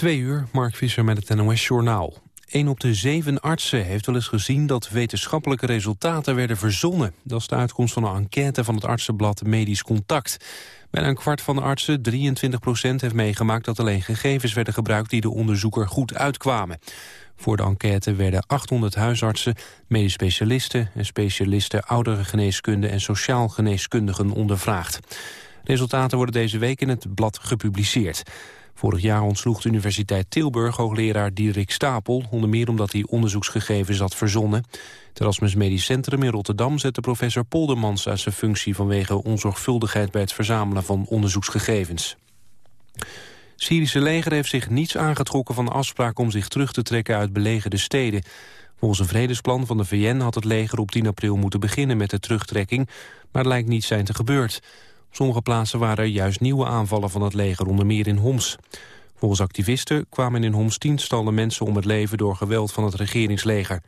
Twee uur, Mark Visser met het NOS-journaal. Een op de zeven artsen heeft wel eens gezien dat wetenschappelijke resultaten werden verzonnen. Dat is de uitkomst van een enquête van het artsenblad Medisch Contact. Bijna een kwart van de artsen, 23 procent, heeft meegemaakt dat alleen gegevens werden gebruikt die de onderzoeker goed uitkwamen. Voor de enquête werden 800 huisartsen, medisch specialisten en specialisten ouderengeneeskunde en sociaal geneeskundigen ondervraagd. Resultaten worden deze week in het blad gepubliceerd. Vorig jaar ontsloeg de Universiteit Tilburg hoogleraar Dierik Stapel... onder meer omdat hij onderzoeksgegevens had verzonnen. Het Erasmus Medisch Centrum in Rotterdam zette professor Poldermans uit zijn functie... vanwege onzorgvuldigheid bij het verzamelen van onderzoeksgegevens. Syrische leger heeft zich niets aangetrokken van de afspraak om zich terug te trekken uit belegerde steden. Volgens een vredesplan van de VN had het leger op 10 april moeten beginnen met de terugtrekking, maar het lijkt niet zijn te gebeurd. Sommige plaatsen waren er juist nieuwe aanvallen van het leger, onder meer in Homs. Volgens activisten kwamen in Homs tientallen mensen om het leven door geweld van het regeringsleger.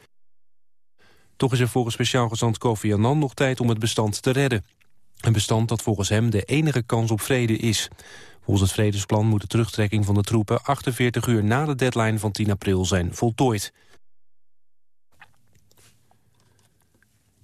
Toch is er volgens speciaal gezant Kofi Annan nog tijd om het bestand te redden. Een bestand dat volgens hem de enige kans op vrede is. Volgens het vredesplan moet de terugtrekking van de troepen 48 uur na de deadline van 10 april zijn voltooid.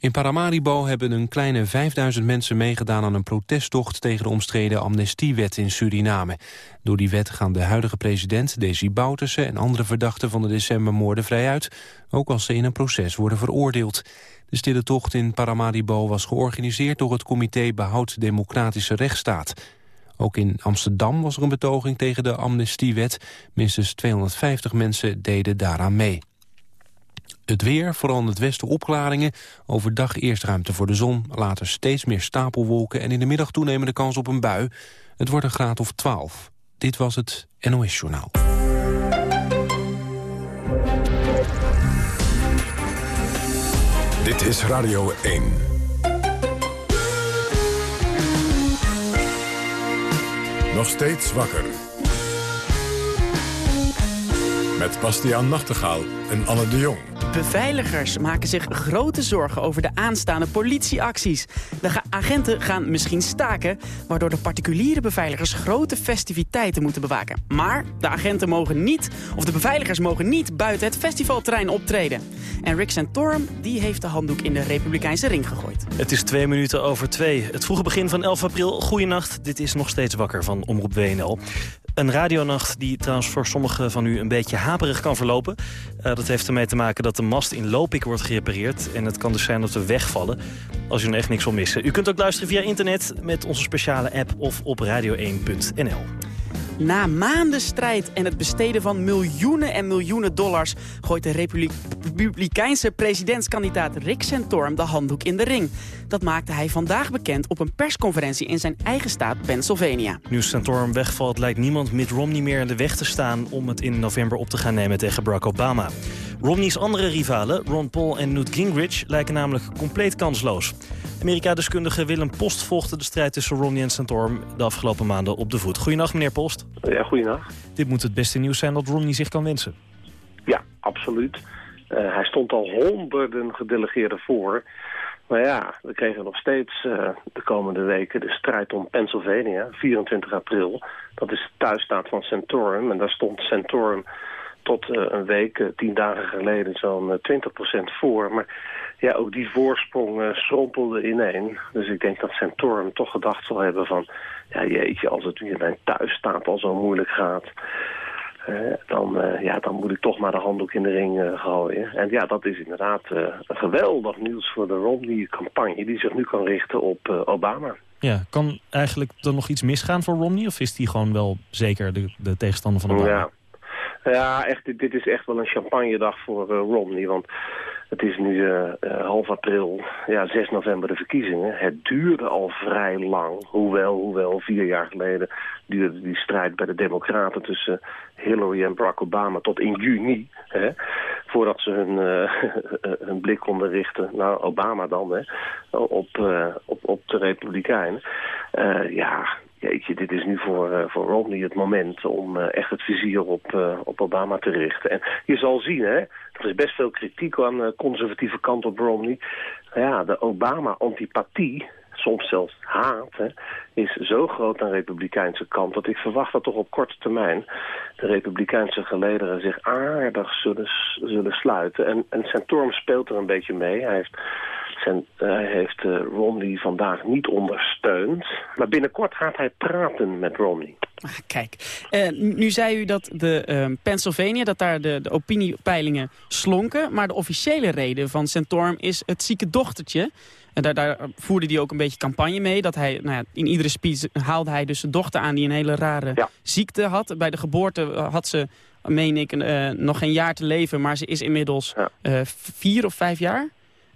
In Paramaribo hebben een kleine 5000 mensen meegedaan aan een protesttocht tegen de omstreden amnestiewet in Suriname. Door die wet gaan de huidige president, Desi Bouterse en andere verdachten van de decembermoorden vrij uit, ook als ze in een proces worden veroordeeld. De stille tocht in Paramaribo was georganiseerd door het comité Behoud Democratische Rechtsstaat. Ook in Amsterdam was er een betoging tegen de amnestiewet. Minstens 250 mensen deden daaraan mee. Het weer, vooral in het westen opklaringen. Overdag eerst ruimte voor de zon, later steeds meer stapelwolken... en in de middag toenemende kans op een bui. Het wordt een graad of 12. Dit was het NOS Journaal. Dit is Radio 1. Nog steeds wakker. Met Bastiaan Nachtegaal en Anne de Jong. Beveiligers maken zich grote zorgen over de aanstaande politieacties. De agenten gaan misschien staken, waardoor de particuliere beveiligers grote festiviteiten moeten bewaken. Maar de agenten mogen niet, of de beveiligers mogen niet buiten het festivalterrein optreden. En Rick Santorum, die heeft de handdoek in de Republikeinse ring gegooid. Het is twee minuten over twee. Het vroege begin van 11 april. Goeienacht, dit is nog steeds wakker van Omroep WNL. Een radionacht die trouwens voor sommigen van u een beetje haperig kan verlopen. Uh, dat heeft ermee te maken dat de mast in Lopik wordt gerepareerd. En het kan dus zijn dat we wegvallen als u nog echt niks wil missen. U kunt ook luisteren via internet met onze speciale app of op radio1.nl. Na maanden strijd en het besteden van miljoenen en miljoenen dollars... gooit de Republikeinse presidentskandidaat Rick Santorum de handdoek in de ring. Dat maakte hij vandaag bekend op een persconferentie in zijn eigen staat Pennsylvania. Nu Santorum wegvalt lijkt niemand Mitt Romney meer in de weg te staan... om het in november op te gaan nemen tegen Barack Obama. Romney's andere rivalen, Ron Paul en Newt Gingrich, lijken namelijk compleet kansloos. Amerika-deskundige Willem Post volgde de strijd tussen Romney en Santorum de afgelopen maanden op de voet. Goedenacht, meneer Post. Ja, goedenacht. Dit moet het beste nieuws zijn dat Romney zich kan wensen. Ja, absoluut. Uh, hij stond al honderden gedelegeerden voor. Maar ja, we kregen nog steeds uh, de komende weken de strijd om Pennsylvania, 24 april. Dat is de thuisstaat van Santorum. En daar stond Santorum tot uh, een week, tien dagen geleden, zo'n 20% voor. Maar ja, ook die voorsprong uh, schrompelde ineen. Dus ik denk dat Santorum toch gedacht zal hebben van... ja, jeetje, als het weer mijn thuisstaat al zo moeilijk gaat... Dan, uh, ja, dan moet ik toch maar de handdoek in de ring gooien. En ja, dat is inderdaad een geweldig nieuws voor de Romney-campagne... die zich nu kan richten op Obama. Ja, kan eigenlijk er nog iets misgaan voor Romney? Of is hij gewoon wel zeker de, de tegenstander van Obama? Ja, ja echt, dit, dit is echt wel een champagnedag voor Romney. Want het is nu uh, half april, ja, 6 november de verkiezingen. Het duurde al vrij lang, hoewel, hoewel vier jaar geleden duurde die strijd bij de democraten tussen Hillary en Barack Obama tot in juni. Hè, voordat ze hun, uh, hun blik konden richten, nou Obama dan, hè, op, op, op de Republikeinen. ja, jeetje, dit is nu voor, voor Romney het moment om echt het vizier op, op Obama te richten. En je zal zien, hè, er is best veel kritiek aan de conservatieve kant op Romney. Ja, de Obama-antipathie, soms zelfs haat, hè, is zo groot aan de republikeinse kant... dat ik verwacht dat toch op korte termijn de republikeinse gelederen zich aardig zullen, zullen sluiten. En, en Santorum speelt er een beetje mee. Hij heeft, zijn, hij heeft uh, Romney vandaag niet ondersteund. Maar binnenkort gaat hij praten met Romney. Ah, kijk, uh, nu zei u dat de uh, Pennsylvania, dat daar de, de opiniepeilingen slonken. Maar de officiële reden van Santorum is het zieke dochtertje. En daar, daar, voerde hij ook een beetje campagne mee. Dat hij, nou ja, in iedere speech haalde hij dus een dochter aan die een hele rare ziekte had. Bij de geboorte had ze, meen ik, uh, nog geen jaar te leven. Maar ze is inmiddels ja. vier of vijf jaar.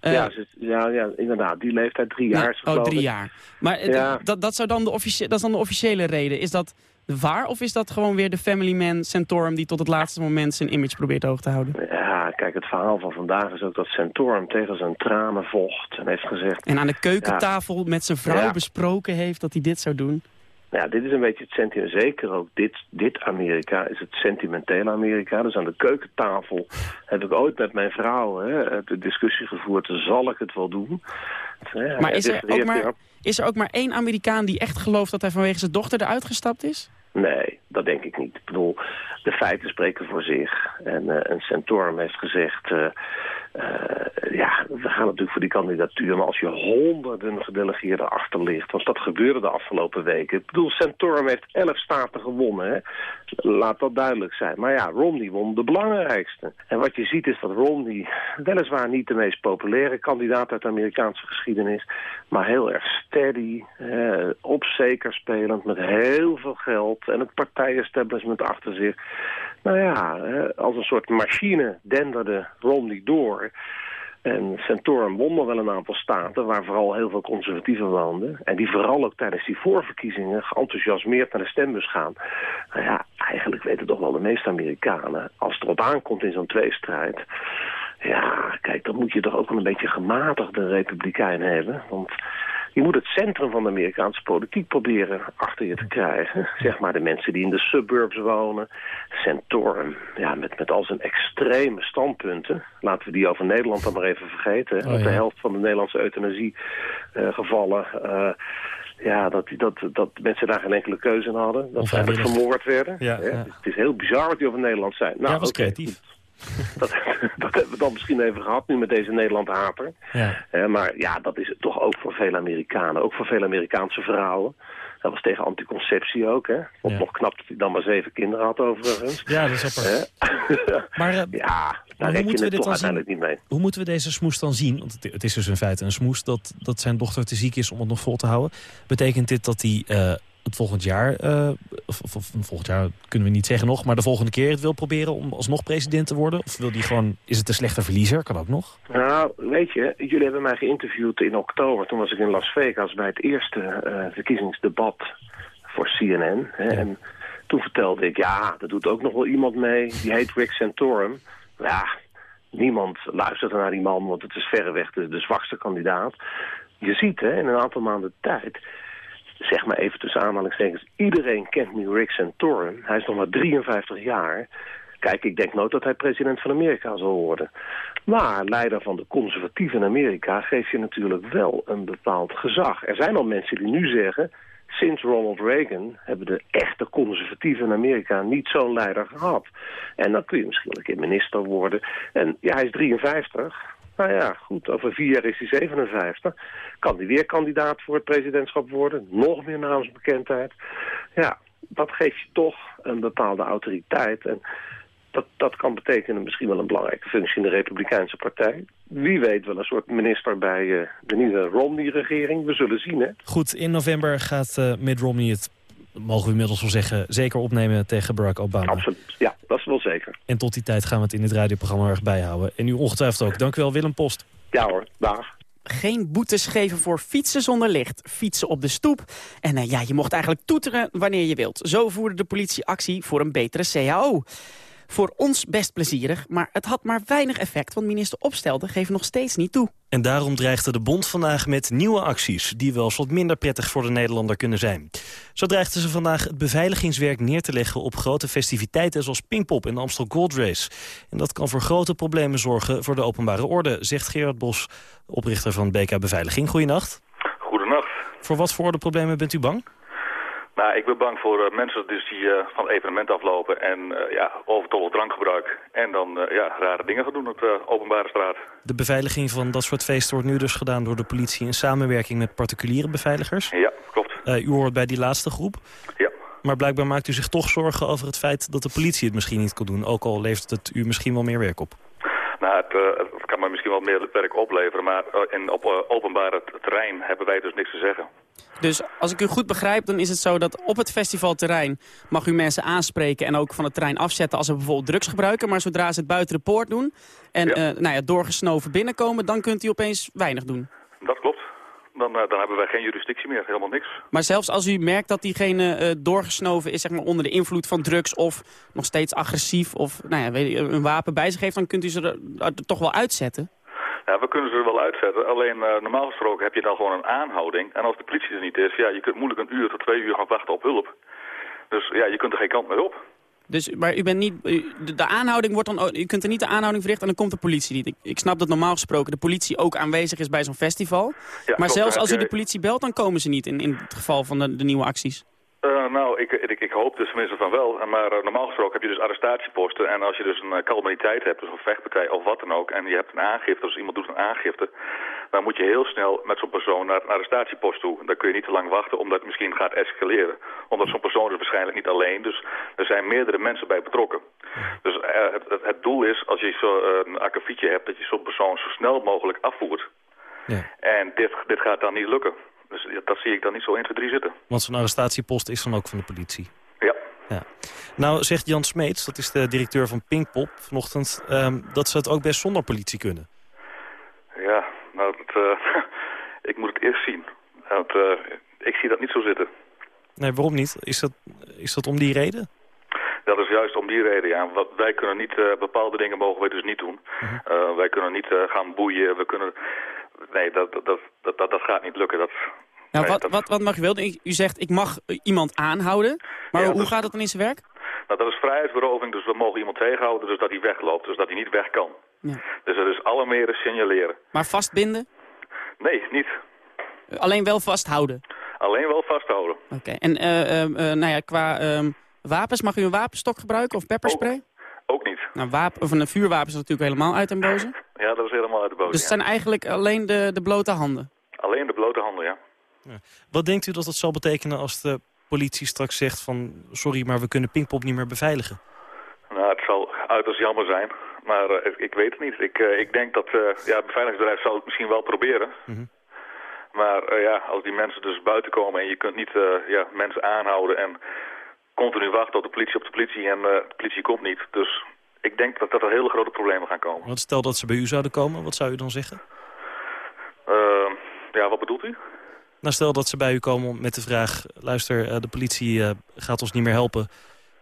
Uh, ja, ja, ja, inderdaad. Die leeftijd drie jaar. Ja, oh, drie jaar. Maar ja. dat, dat, zou dan de dat is dan de officiële reden. Is dat waar of is dat gewoon weer de family man Santorum... die tot het laatste moment zijn image probeert hoog te houden? Ja, kijk, het verhaal van vandaag is ook dat Santorum tegen zijn tranen vocht... en heeft gezegd... En aan de keukentafel met zijn vrouw besproken heeft dat hij dit zou doen? Nou ja, dit is een beetje het sentiment. Zeker ook dit, dit Amerika is het sentimentele Amerika. Dus aan de keukentafel heb ik ooit met mijn vrouw hè, de discussie gevoerd. Zal ik het wel doen? Ja, maar, is er ook maar is er ook maar één Amerikaan die echt gelooft dat hij vanwege zijn dochter eruit gestapt is? Nee, dat denk ik niet. Ik bedoel, de feiten spreken voor zich. En, uh, en Santorum heeft gezegd... Uh, ja, we gaan natuurlijk voor die kandidatuur... maar als je honderden gedelegeerden achter ligt... want dat gebeurde de afgelopen weken. Ik bedoel, Santorum heeft elf staten gewonnen. Hè? Laat dat duidelijk zijn. Maar ja, Romney won de belangrijkste. En wat je ziet is dat Romney... weliswaar niet de meest populaire kandidaat uit de Amerikaanse geschiedenis... maar heel erg steady, eh, op zeker spelend... met heel veel geld en het partijestablishment achter zich... Nou ja, als een soort machine denderde Romney door. En Santorum won wel een aantal staten waar vooral heel veel conservatieven woonden. En die vooral ook tijdens die voorverkiezingen geenthousiasmeerd naar de stembus gaan. Nou ja, eigenlijk weten toch wel de meeste Amerikanen. Als het erop aankomt in zo'n tweestrijd... Ja, kijk, dan moet je toch ook wel een beetje gematigde republikein hebben. Want je moet het centrum van de Amerikaanse politiek proberen achter je te krijgen. Zeg maar de mensen die in de suburbs wonen. Santorum, ja, met, met al zijn extreme standpunten. Laten we die over Nederland dan maar even vergeten. Oh, ja. De helft van de Nederlandse euthanasiegevallen... Uh, uh, ja, dat, dat, dat mensen daar geen enkele keuze in hadden. Dat ze eigenlijk vermoord werden. Ja, ja. Het is heel bizar wat die over Nederland zijn. Nou, ja, was okay. creatief. Dat, dat, hebben we dan misschien even gehad nu met deze Nederland-hater. Ja. Maar ja, dat is het toch ook voor veel Amerikanen. Ook voor veel Amerikaanse vrouwen. Dat was tegen anticonceptie ook, hè. Vond ja. nog knap dat hij dan maar zeven kinderen had overigens. Ja, dat is apart. maar, uh, ja, daar hoe moeten we dit dan zien? niet mee. Hoe moeten we deze smoes dan zien? Want het, het, is dus in feite een smoes dat, dat zijn dochter te ziek is om het nog vol te houden. Betekent dit dat hij... Uh, het volgend jaar, uh, of, of, volgend jaar kunnen we niet zeggen nog... maar de volgende keer het wil proberen om alsnog president te worden? Of wil die gewoon, is het een slechte verliezer? Kan ook nog? Nou, weet je, jullie hebben mij geïnterviewd in oktober. Toen was ik in Las Vegas bij het eerste uh, verkiezingsdebat voor CNN. Hè, ja. En toen vertelde ik, ja, er doet ook nog wel iemand mee. Die heet Rick Santorum. Ja, niemand luistert naar die man, want het is verreweg de, de zwakste kandidaat. Je ziet hè, in een aantal maanden tijd zeg maar even tussen aanhalingstekens, iedereen kent nu Rick Santorum. Hij is nog maar 53 jaar. Kijk, ik denk nooit dat hij president van Amerika zal worden. Maar leider van de conservatieven in Amerika geeft je natuurlijk wel een bepaald gezag. Er zijn al mensen die nu zeggen... Sinds Ronald Reagan hebben de echte conservatieven in Amerika niet zo'n leider gehad. En dan kun je misschien een keer minister worden. En ja, hij is 53. Nou ja, goed, over vier jaar is hij 57. Kan hij weer kandidaat voor het presidentschap worden? Nog meer naamsbekendheid. Ja, dat geeft je toch een bepaalde autoriteit. En dat, dat kan betekenen misschien wel een belangrijke functie in de Republikeinse Partij. Wie weet wel een soort minister bij uh, de nieuwe Romney-regering. We zullen zien, hè? Goed, in november gaat uh, Mitt Romney het mogen we inmiddels wel zeggen, zeker opnemen tegen Barack Obama. Absoluut, ja, dat is wel zeker. En tot die tijd gaan we het in het radioprogramma erg bijhouden. En u ongetwijfeld ook. Dank u wel, Willem Post. Ja hoor, dag. Geen boetes geven voor fietsen zonder licht. Fietsen op de stoep. En uh, ja, je mocht eigenlijk toeteren wanneer je wilt. Zo voerde de politie actie voor een betere CAO. Voor ons best plezierig, maar het had maar weinig effect... want minister Opstelden geeft nog steeds niet toe. En daarom dreigde de bond vandaag met nieuwe acties... die wel eens wat minder prettig voor de Nederlander kunnen zijn. Zo dreigden ze vandaag het beveiligingswerk neer te leggen... op grote festiviteiten zoals Pinkpop en de Amstel Gold Race. En dat kan voor grote problemen zorgen voor de openbare orde... zegt Gerard Bos, oprichter van BK Beveiliging. Goedenacht. Goedenacht. Voor wat voor orde problemen bent u bang? Nou, ik ben bang voor uh, mensen dus die uh, van het evenement aflopen en uh, ja, overtollig drankgebruik. En dan ja, rare dingen gaan doen op de openbare straat. De beveiliging van dat soort feesten wordt nu dus gedaan door de politie in samenwerking met particuliere beveiligers. Ja, klopt. u hoort bij die laatste groep. Ja. Maar blijkbaar maakt u zich toch zorgen over het feit dat de politie het misschien niet kan doen. Ook al levert het u misschien wel meer werk op. Nou, het, het kan me misschien wel meer werk opleveren. Maar in, op openbare terrein hebben wij dus niks te zeggen. Dus als ik u goed begrijp, dan is het zo dat op het festivalterrein mag u mensen aanspreken en ook van het terrein afzetten als ze bijvoorbeeld drugs gebruiken. Maar zodra ze het buiten de poort doen en ja. Uh, nou ja, doorgesnoven binnenkomen, dan kunt u opeens weinig doen. Dat klopt. Dan, uh, dan hebben wij geen jurisdictie meer, helemaal niks. Maar zelfs als u merkt dat diegene uh, doorgesnoven is zeg maar, onder de invloed van drugs of nog steeds agressief of nou ja, weet je, een wapen bij zich heeft, dan kunt u ze er, er toch wel uitzetten? Ja, we kunnen ze er wel uitzetten. Alleen uh, normaal gesproken heb je dan gewoon een aanhouding. En als de politie er niet is, ja, je kunt moeilijk een uur tot twee uur gaan wachten op hulp. Dus ja, je kunt er geen kant meer op. Dus, maar u bent niet, de, de aanhouding wordt dan, u kunt er niet de aanhouding verrichten en dan komt de politie niet. Ik, ik snap dat normaal gesproken de politie ook aanwezig is bij zo'n festival. Ja, maar klopt, zelfs als u de politie belt, dan komen ze niet in, in het geval van de, de nieuwe acties. Uh, nou, ik, ik, ik hoop dus tenminste van wel. Maar uh, normaal gesproken heb je dus arrestatieposten. En als je dus een uh, calamiteit hebt, dus een vechtpartij of wat dan ook... en je hebt een aangifte, dus iemand doet een aangifte... dan moet je heel snel met zo'n persoon naar een arrestatiepost toe. Dan kun je niet te lang wachten omdat het misschien gaat escaleren. Omdat zo'n persoon is waarschijnlijk niet alleen. Dus er zijn meerdere mensen bij betrokken. Dus het, het, het, doel is, als je zo, een akkefietje hebt... dat je zo'n persoon zo snel mogelijk afvoert. Ja. En dit, dit gaat dan niet lukken. Dus dat zie ik dan niet zo 1, 2, 3 zitten. Want zo'n arrestatiepost is dan ook van de politie? Ja. ja. Nou zegt Jan Smeets, dat is de directeur van Pinkpop vanochtend... Um, dat ze het ook best zonder politie kunnen. Ja, nou, het, uh, ik moet het eerst zien. Want, uh, ik zie dat niet zo zitten. Nee, waarom niet? Is dat, is dat om die reden? Dat is juist om die reden, ja. Wij kunnen niet, uh, bepaalde dingen mogen wij dus niet doen. -huh. wij kunnen niet gaan boeien, we kunnen nee, dat, dat, dat, dat, dat gaat niet lukken. Dat, nou, wat, wat, wat mag u wel? U zegt, ik mag iemand aanhouden. Maar hoe gaat dat dan in zijn werk? Nou, dat is vrijheidsberoving, dus we mogen iemand tegenhouden, dus dat hij wegloopt. Dus dat hij niet weg kan. Ja. Dus dat is alle meren signaleren. Maar vastbinden? Nee, niet. Alleen wel vasthouden? Alleen wel vasthouden. Oké, en uh, uh, nou ja, qua uh, wapens, mag u een wapenstok gebruiken of pepperspray? Ook, ook niet. Nou, wapen, of een vuurwapen is natuurlijk helemaal uit en boze. Ja, dat is helemaal uit de boze. Dus het ja. zijn eigenlijk alleen de, de blote handen? Alleen de blote handen, ja. ja. Wat denkt u dat dat zal betekenen als de politie straks zegt van... sorry, maar we kunnen Pinkpop niet meer beveiligen? Nou, het zal uiterst jammer zijn. Maar uh, ik, ik, weet het niet. Ik, uh, ik denk dat uh, ja, het beveiligingsbedrijf zal het misschien wel proberen. Mm -hmm. Maar ja, als die mensen dus buiten komen en je kunt niet ja, mensen aanhouden... en continu wachten op de politie op de politie en de politie komt niet. Dus ik denk dat, dat er hele grote problemen gaan komen. Want stel dat ze bij u zouden komen, wat zou u dan zeggen? Uh, ja, wat bedoelt u? Nou, stel dat ze bij u komen met de vraag... luister, uh, de politie uh, gaat ons niet meer helpen.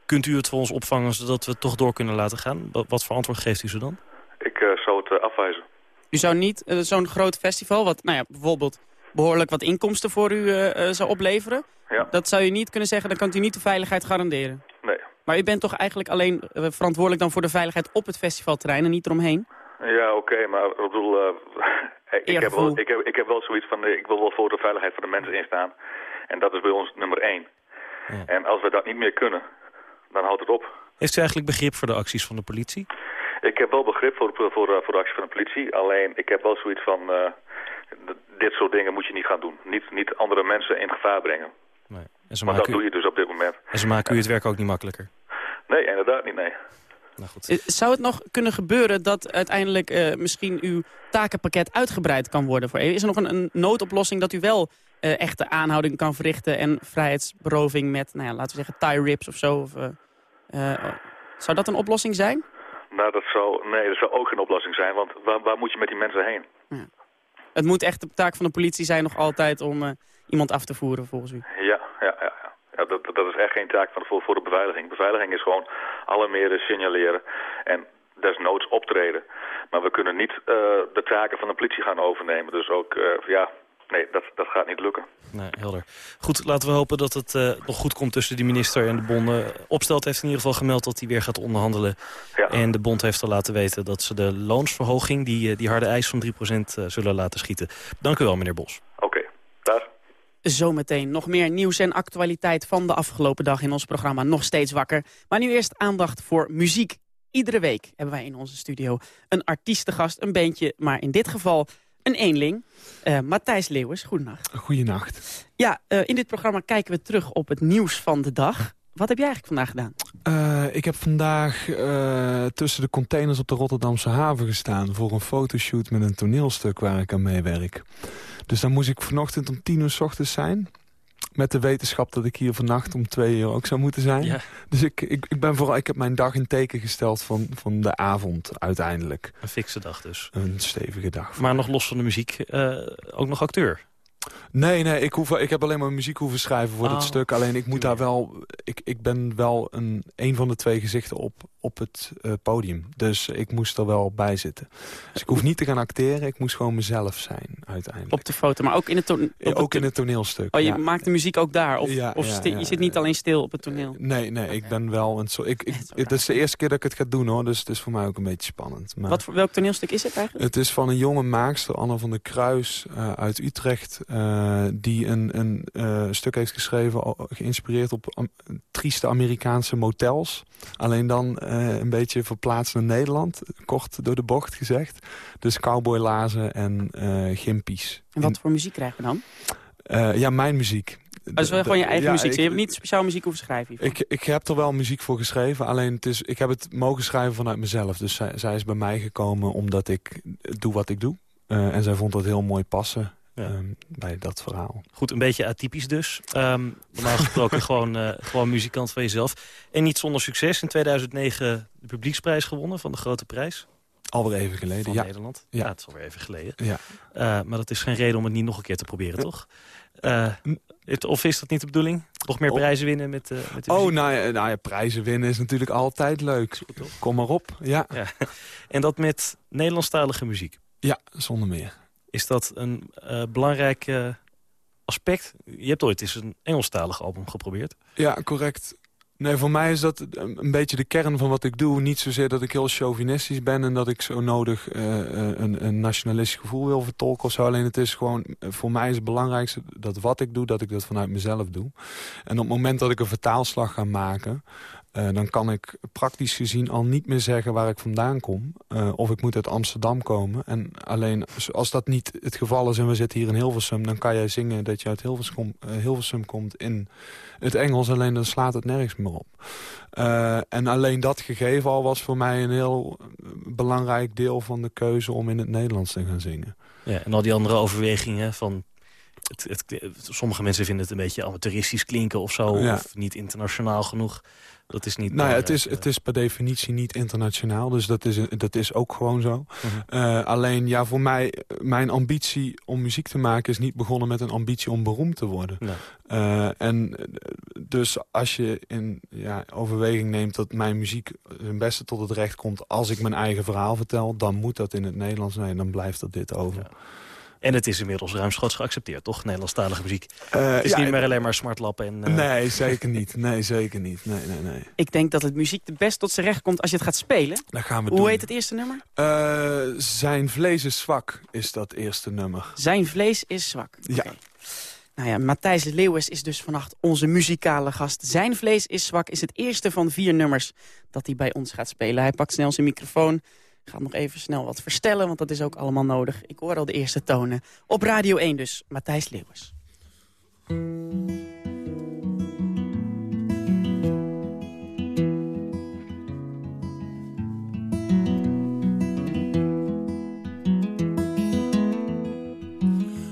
Kunt u het voor ons opvangen zodat we het toch door kunnen laten gaan? Wat, voor antwoord geeft u ze dan? Ik uh, zou het afwijzen. U zou niet zo'n groot festival, wat nou ja, bijvoorbeeld behoorlijk wat inkomsten voor u zou opleveren... Ja. dat zou je niet kunnen zeggen, dan kan u niet de veiligheid garanderen? Maar u bent toch eigenlijk alleen uh, verantwoordelijk dan voor de veiligheid op het festivalterrein en niet eromheen? Ja, oké, okay, maar ik bedoel, uh, ik, heb wel, ik, heb, ik heb wel zoiets van, ik wil wel voor de veiligheid van de mensen instaan. En dat is bij ons nummer één. Ja. En als we dat niet meer kunnen, dan houdt het op. Heeft u eigenlijk begrip voor de acties van de politie? Ik heb wel begrip voor, voor, voor, voor de acties van de politie, alleen ik heb wel zoiets van, uh, dit soort dingen moet je niet gaan doen. Niet, niet andere mensen in gevaar brengen. En maar dat u... doe je dus op dit moment. En ze maken u het werk ook niet makkelijker? Nee, inderdaad niet, nee. Nou goed. Zou het nog kunnen gebeuren dat uiteindelijk uh, misschien uw takenpakket uitgebreid kan worden? Voor Is er nog een, een noodoplossing dat u wel uh, echte aanhouding kan verrichten... en vrijheidsberoving met, nou ja, laten we zeggen, tie rips of zo? Of, uh, zou dat een oplossing zijn? Nou, dat zou, nee, dat zou ook geen oplossing zijn, want waar, waar moet je met die mensen heen? Ja. Het moet echt de taak van de politie zijn nog altijd om iemand af te voeren, volgens u? Ja, ja, ja. dat, dat is echt geen taak van, voor, voor de beveiliging. Beveiliging is gewoon alle meren signaleren en desnoods optreden. Maar we kunnen niet uh, de taken van de politie gaan overnemen. Dus ook, uh, ja, nee, dat, dat gaat niet lukken. Nee, helder. Goed, laten we hopen dat het uh, nog goed komt tussen de minister en de bonden. Opstelt heeft in ieder geval gemeld dat hij weer gaat onderhandelen. Ja. En de bond heeft al laten weten dat ze de loonsverhoging, die, die harde eis van 3% zullen laten schieten. Dank u wel, meneer Bos. Oké, okay. dag. Zometeen nog meer nieuws en actualiteit van de afgelopen dag in ons programma Nog Steeds Wakker. Maar nu eerst aandacht voor muziek. Iedere week hebben wij in onze studio een artiestengast, een beentje, maar in dit geval een eenling. Uh, Matthijs Leeuwers, goedenacht. Goedenacht. Ja, uh, in dit programma kijken we terug op het nieuws van de dag. Wat heb jij eigenlijk vandaag gedaan? Uh, ik heb vandaag tussen de containers op de Rotterdamse haven gestaan... voor een fotoshoot met een toneelstuk waar ik aan meewerk. Dus dan moest ik vanochtend om tien uur s ochtends zijn. Met de wetenschap dat ik hier vannacht om twee uur ook zou moeten zijn. Ja. Dus ik, ik, ik, ben vooral, ik heb mijn dag in teken gesteld van, van de avond uiteindelijk. Een fikse dag dus. Een stevige dag. Maar nog los van de muziek, uh, ook nog acteur? Nee, nee, ik, hoef, ik heb alleen maar muziek hoeven schrijven voor oh, dit stuk. Alleen ik moet daar wel... Ik, ik ben wel een, een van de twee gezichten op, op het uh, podium. Dus ik moest er wel bij zitten. Dus ik hoef niet te gaan acteren. Ik moest gewoon mezelf zijn, uiteindelijk. Op de foto, maar ook in het, toneel. ook in het toneelstuk. Oh, je maakt de muziek ook daar? Of, ja, of je zit niet alleen stil op het toneel? Nee, nee, ik ben wel... Een soort, ik, ik, het is de eerste keer dat ik het ga doen, hoor. Dus het is voor mij ook een beetje spannend. Maar Wat voor, welk toneelstuk is het eigenlijk? Het is van een jonge maakster, Anne van der Kruis, uh, uit Utrecht... Uh, die een, een uh, stuk heeft geschreven, geïnspireerd op am trieste Amerikaanse motels. Alleen dan uh, een beetje verplaatst naar Nederland, kort door de bocht gezegd. Dus cowboylazen en uh, gimpies. En wat voor muziek krijgen we dan? ja, mijn muziek. Oh, dat is wel gewoon je eigen ja, muziek. Ik, je hebt niet speciaal muziek hoeven schrijven Ik, ik heb er wel muziek voor geschreven. Alleen het is, ik heb het mogen schrijven vanuit mezelf. Dus zij, zij is bij mij gekomen omdat ik doe wat ik doe. En zij vond dat heel mooi passen. Ehm, bij dat verhaal. Goed, een beetje atypisch dus. Um, normaal gesproken gewoon, uh, gewoon muzikant van jezelf. En niet zonder succes. In 2009 de publieksprijs gewonnen van de Grote Prijs. Alweer even geleden, van ja. Nederland. Ja. ja. het is alweer even geleden. Ja. Uh, maar dat is geen reden om het niet nog een keer te proberen, toch? Uh, of is dat niet de bedoeling? Nog meer prijzen winnen met, uh, met de Oh, nou ja, nou ja, prijzen winnen is natuurlijk altijd leuk. Goed, Kom maar op, ja. ja. En dat met Nederlandstalige muziek? Ja, zonder meer. Is dat een uh, belangrijk uh, aspect? Je hebt ooit eens een Engelstalig album geprobeerd. Ja, correct. Nee, voor mij is dat een beetje de kern van wat ik doe. Niet zozeer dat ik heel chauvinistisch ben... en dat ik zo nodig uh, een, een, nationalistisch gevoel wil vertolken of zo. Alleen het is gewoon... Voor mij is het belangrijkste dat wat ik doe... dat ik dat vanuit mezelf doe. En op het moment dat ik een vertaalslag ga maken... Uh, dan kan ik praktisch gezien al niet meer zeggen waar ik vandaan kom. Uh, of ik moet uit Amsterdam komen. En alleen als dat niet het geval is en we zitten hier in Hilversum... dan kan jij zingen dat je uit Hilversum, uh, Hilversum komt in het Engels. Alleen dan slaat het nergens meer op. en alleen dat gegeven al was voor mij een heel belangrijk deel van de keuze... om in het Nederlands te gaan zingen. Ja, en al die andere overwegingen van het, het, sommige mensen vinden het een beetje amateuristisch klinken of zo. Ja. Of niet internationaal genoeg. Dat is niet... Nou ja, het is, het is per definitie niet internationaal. Dus dat is, dat is ook gewoon zo. Uh -huh. uh, alleen ja, voor mij, mijn ambitie om muziek te maken... is niet begonnen met een ambitie om beroemd te worden. Nee. Uh, en dus als je in ja, overweging neemt dat mijn muziek zijn beste tot het recht komt... als ik mijn eigen verhaal vertel, dan moet dat in het Nederlands. Nee, dan blijft er dit over. Ja. En het is inmiddels ruimschoots geaccepteerd, toch? Nederlandstalige muziek. Uh, het is ja, niet meer alleen maar smartlappen. En, uh... Nee, zeker niet. Nee, zeker niet. Nee, nee, nee. Ik denk dat het muziek het best tot zijn recht komt als je het gaat spelen. Dat gaan we Hoe doen. heet het eerste nummer? Uh, zijn vlees is zwak is dat eerste nummer. Zijn vlees is zwak. Okay. Ja. Nou ja, Matthijs Leeuwes is dus vannacht onze muzikale gast. Zijn vlees is zwak is het eerste van vier nummers dat hij bij ons gaat spelen. Hij pakt snel zijn microfoon ga nog even snel wat verstellen, want dat is ook allemaal nodig. Ik hoor al de eerste tonen. Op Radio 1 dus, Matthijs Leeuwers.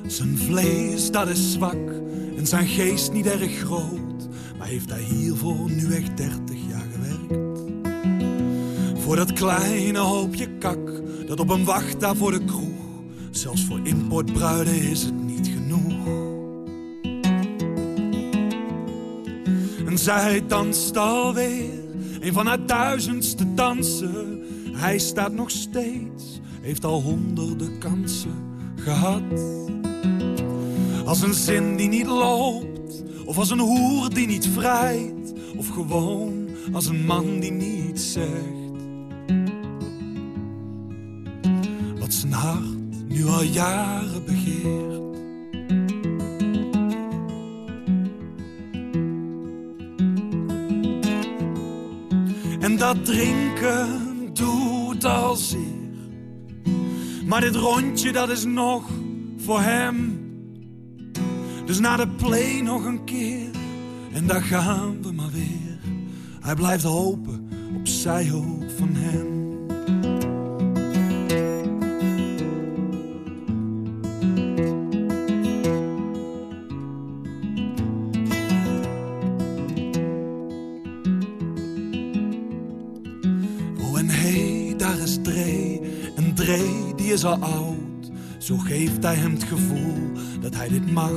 Zijn vlees, dat is zwak en zijn geest niet erg groot. Maar heeft hij hiervoor nu echt dertig jaar? Voor dat kleine hoopje kak dat op hem wacht daar voor de kroeg. Zelfs voor importbruiden is het niet genoeg. En zij danst alweer, een van haar duizendste dansen. Hij staat nog steeds, heeft al honderden kansen gehad. Als een zin die niet loopt, of als een hoer die niet vrijt. Of gewoon als een man die niet zegt. zijn hart nu al jaren begeert. En dat drinken doet al zeer. Maar dit rondje dat is nog voor hem. Dus na de play nog een keer. En daar gaan we maar weer. Hij blijft hopen op zij hoop van hem. Is al oud. Zo geeft hij hem het gevoel dat hij dit mag.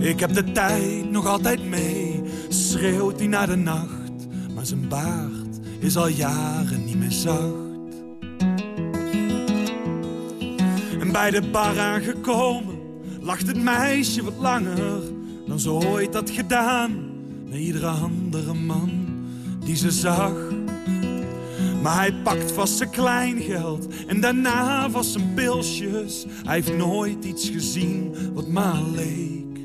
Ik heb de tijd nog altijd mee, schreeuwt hij naar de nacht. Maar zijn baard is al jaren niet meer zacht. En bij de bar aangekomen, lacht het meisje wat langer dan ze ooit had gedaan. Naar iedere andere man die ze zag. Maar hij pakt vast zijn kleingeld en daarna vast zijn pilsjes. Hij heeft nooit iets gezien wat maar leek.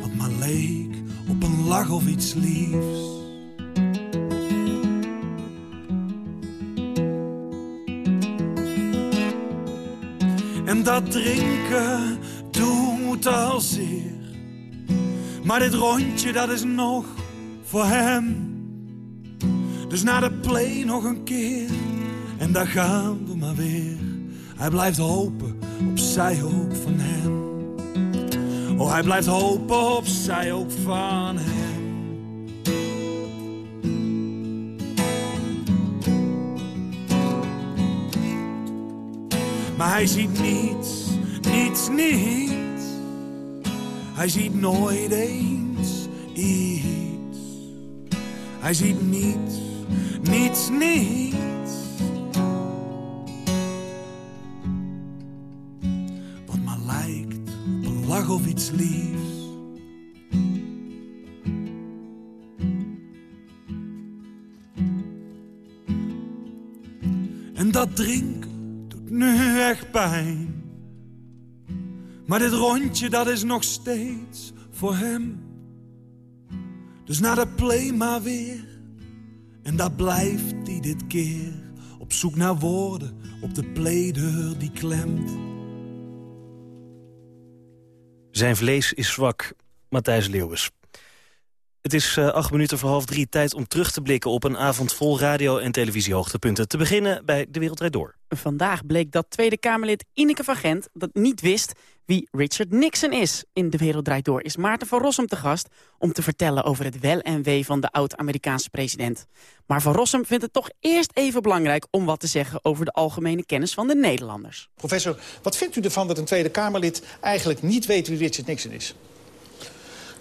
Wat maar leek op een lach of iets liefs. En dat drinken doet al zeer. Maar dit rondje dat is nog voor hem. Dus naar de play nog een keer. En daar gaan we maar weer. Hij blijft hopen op zij ook van hem. Oh, hij blijft hopen op zij ook van hem. Maar hij ziet niets, niets, niets. Hij ziet nooit eens iets. Hij ziet niets, niets, niets. Wat maar lijkt op een lach of iets liefs. En dat drinken doet nu echt pijn. Maar dit rondje dat is nog steeds voor hem. Dus naar de play maar weer. En daar blijft hij dit keer. Op zoek naar woorden op de playdeur die klemt. Zijn vlees is zwak. Matthijs Leeuwens. Het is uh, acht minuten voor half drie. Tijd om terug te blikken op een avond vol radio- en televisiehoogtepunten. Te beginnen bij De Wereld Door. Vandaag bleek dat Tweede Kamerlid Ineke van Gent dat niet wist wie Richard Nixon is. In De Wereld Draait Door is Maarten van Rossum te gast... om te vertellen over het wel en wee van de oud-Amerikaanse president. Maar van Rossum vindt het toch eerst even belangrijk... om wat te zeggen over de algemene kennis van de Nederlanders. Professor, wat vindt u ervan dat een Tweede Kamerlid eigenlijk niet weet wie Richard Nixon is?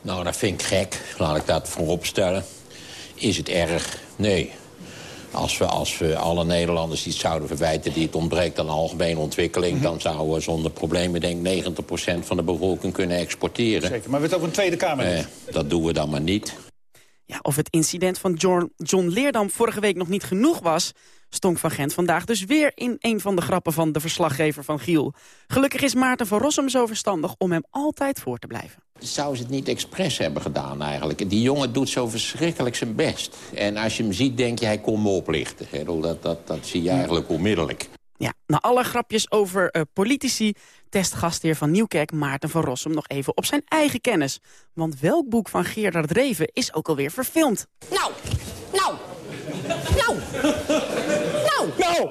Nou, dat vind ik gek. Laat ik dat voorop stellen. Is het erg? Nee. Als we, als we alle Nederlanders iets zouden verwijten... die het ontbreekt aan algemene ontwikkeling... Mm -hmm. dan zouden we zonder problemen, denk ik, 90% van de bevolking kunnen exporteren. Zeker, maar we het over een Tweede Kamerlid. Eh, dat doen we dan maar niet. Ja, of het incident van John, John Leerdam vorige week nog niet genoeg was... Stonk van Gent vandaag dus weer in een van de grappen van de verslaggever van Giel. Gelukkig is Maarten van Rossum zo verstandig om hem altijd voor te blijven. Zou ze het niet expres hebben gedaan eigenlijk? Die jongen doet zo verschrikkelijk zijn best. En als je hem ziet, denk je, hij kon me oplichten. Dat, dat, dat zie je eigenlijk onmiddellijk. Ja, na alle grapjes over uh, politici test gastheer van Nieuwkerk Maarten van Rossum nog even op zijn eigen kennis. Want welk boek van Gerard Reven is ook alweer verfilmd? Nou, nou, nou, nou, nou,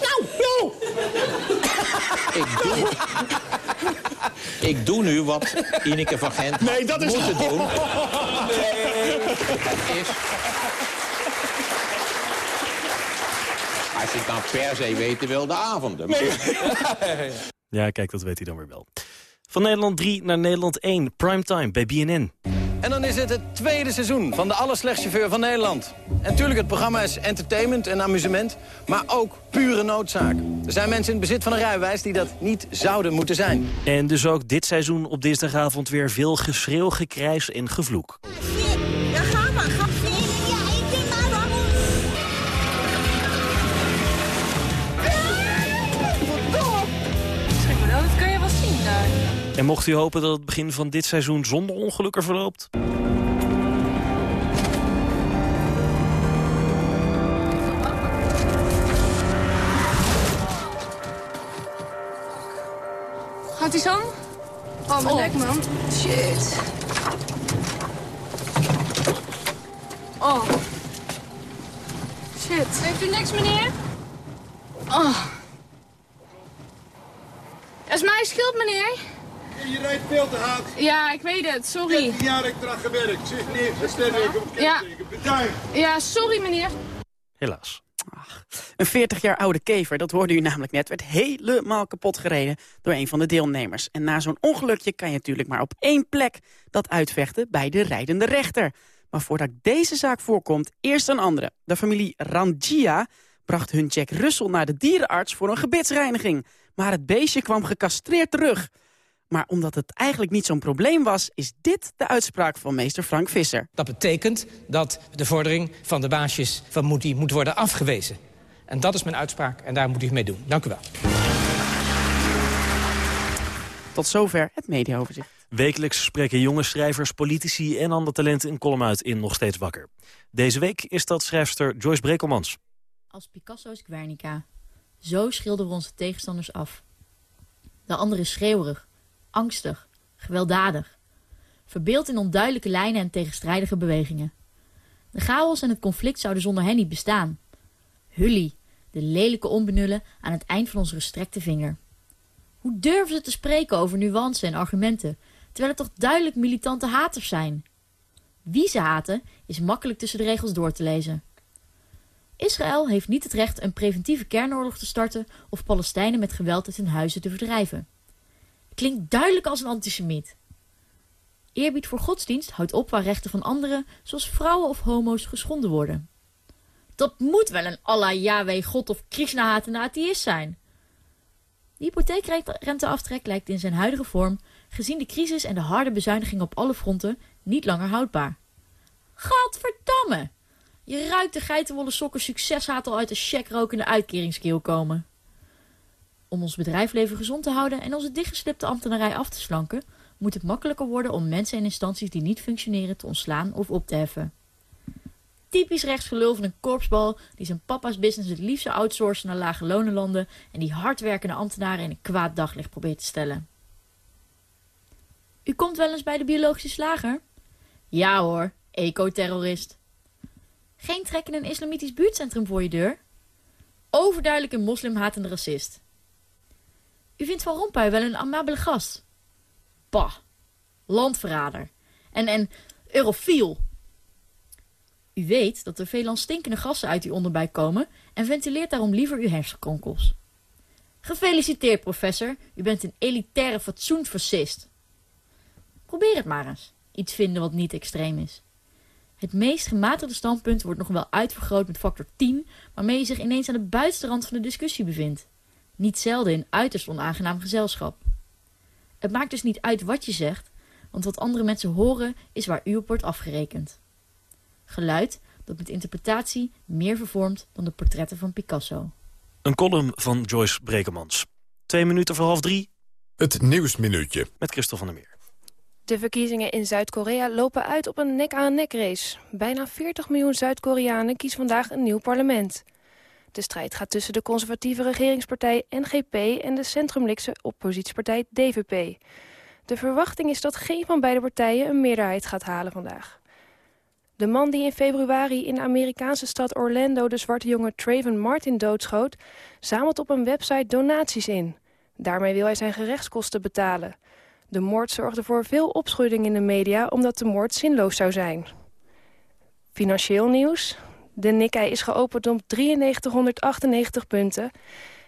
nou, nou. Ik doe, ik doe nu wat Ineke van Gent nee, dat is moeten doen. Nee. Dat is... Als je het dan per se weten wil, de avonden. Nee. Ja, kijk, dat weet hij dan weer wel. Van Nederland 3 naar Nederland 1, primetime bij BNN. En dan is het het tweede seizoen van de allerslechtste chauffeur van Nederland. En natuurlijk, het programma is entertainment en amusement, maar ook pure noodzaak. Er zijn mensen in het bezit van een rijwijs die dat niet zouden moeten zijn. En dus ook dit seizoen op dinsdagavond weer veel geschreeuw, gekrijs en gevloek. En mocht u hopen dat het begin van dit seizoen zonder ongelukken verloopt? Gaat die zo? Oh, mijn oh. nek, man. Shit. Oh. Shit. Heeft u niks, meneer? Oh. Dat is mijn schuld, meneer. Je rijdt veel te hard. Ja, ik weet het. Sorry. 13 jaar heb ik eraan gewerkt. Zeg nee, sterren op Ja. Bedankt. Ja, sorry, meneer. Helaas. Een 40 jaar oude kever, dat hoorde u namelijk net, werd helemaal kapot gereden door een van de deelnemers. En na zo'n ongelukje kan je natuurlijk maar op één plek dat uitvechten bij de rijdende rechter. Maar voordat deze zaak voorkomt, eerst een andere. De familie Rangia bracht hun Jack Russell naar de dierenarts voor een gebitsreiniging. Maar het beestje kwam gecastreerd terug. Maar omdat het eigenlijk niet zo'n probleem was, is dit de uitspraak van meester Frank Visser. Dat betekent dat de vordering van de baasjes van Moody moet worden afgewezen. En dat is mijn uitspraak en daar moet u mee doen. Dank u wel. Tot zover het mediaoverzicht. Wekelijks spreken jonge schrijvers, politici en andere talenten een column uit in Nog Steeds Wakker. Deze week is dat schrijfster Joyce Brekelmans. Als Picasso's Guernica. Zo schilderen we onze tegenstanders af. De andere is schreeuwerig, angstig, gewelddadig. Verbeeld in onduidelijke lijnen en tegenstrijdige bewegingen. De chaos en het conflict zouden zonder hen niet bestaan. Hully, de lelijke onbenullen aan het eind van onze gestrekte vinger. Hoe durven ze te spreken over nuance en argumenten, terwijl het toch duidelijk militante haters zijn? Wie ze haten, is makkelijk tussen de regels door te lezen. Israël heeft niet het recht een preventieve kernoorlog te starten of Palestijnen met geweld uit hun huizen te verdrijven. Klinkt duidelijk als een antisemiet. Eerbied voor godsdienst houdt op waar rechten van anderen, zoals vrouwen of homo's, geschonden worden. Dat moet wel een Allah, Yahweh, God of Krishna-hatende atheïst zijn. De hypotheekrenteaftrek lijkt in zijn huidige vorm, gezien de crisis en de harde bezuinigingen op alle fronten, niet langer houdbaar. Gadverdamme! Je ruikt de geitenwolle sokken succeshaat al uit de checkrokende uitkeringskeel komen. Om ons bedrijfsleven gezond te houden en onze dichtgeslipte ambtenarij af te slanken, moet het makkelijker worden om mensen en instanties die niet functioneren te ontslaan of op te heffen. Typisch rechtsgelul van een korpsbal die zijn papa's business het liefste outsourcen naar lage lonenlanden en die hardwerkende ambtenaren in een kwaad daglicht probeert te stellen. U komt wel eens bij de biologische slager? Ja hoor, ecoterrorist. Geen trek in een islamitisch buurtcentrum voor je deur? Overduidelijk een moslimhatende racist. U vindt Van Rompuy wel een amabele gast? Bah, landverrader. En, en eurofiel. U weet dat er veelal stinkende gassen uit uw onderbuik komen en ventileert daarom liever uw hersenkronkels. Gefeliciteerd, professor. U bent een elitaire fatsoensfascist. Probeer het maar eens. Iets vinden wat niet extreem is. Het meest gematigde standpunt wordt nog wel uitvergroot met factor 10, waarmee je zich ineens aan de buitenste rand van de discussie bevindt. Niet zelden in uiterst onaangenaam gezelschap. Het maakt dus niet uit wat je zegt, want wat andere mensen horen is waar u op wordt afgerekend. Geluid dat met interpretatie meer vervormt dan de portretten van Picasso. Een column van Joyce Brekelmans. Twee minuten voor half drie. Het Nieuwsminuutje. Met Christel van der Meer. De verkiezingen in Zuid-Korea lopen uit op een nek-aan-nek race. Bijna 40 miljoen Zuid-Koreanen kiezen vandaag een nieuw parlement. De strijd gaat tussen de conservatieve regeringspartij NGP en de centrumlinkse oppositiepartij DVP. De verwachting is dat geen van beide partijen een meerderheid gaat halen vandaag. De man die in februari in de Amerikaanse stad Orlando de zwarte jongen Trayvon Martin doodschoot, zamelt op een website donaties in. Daarmee wil hij zijn gerechtskosten betalen. De moord zorgde voor veel opschudding in de media omdat de moord zinloos zou zijn. Financieel nieuws. De Nikkei is geopend op 9398 punten.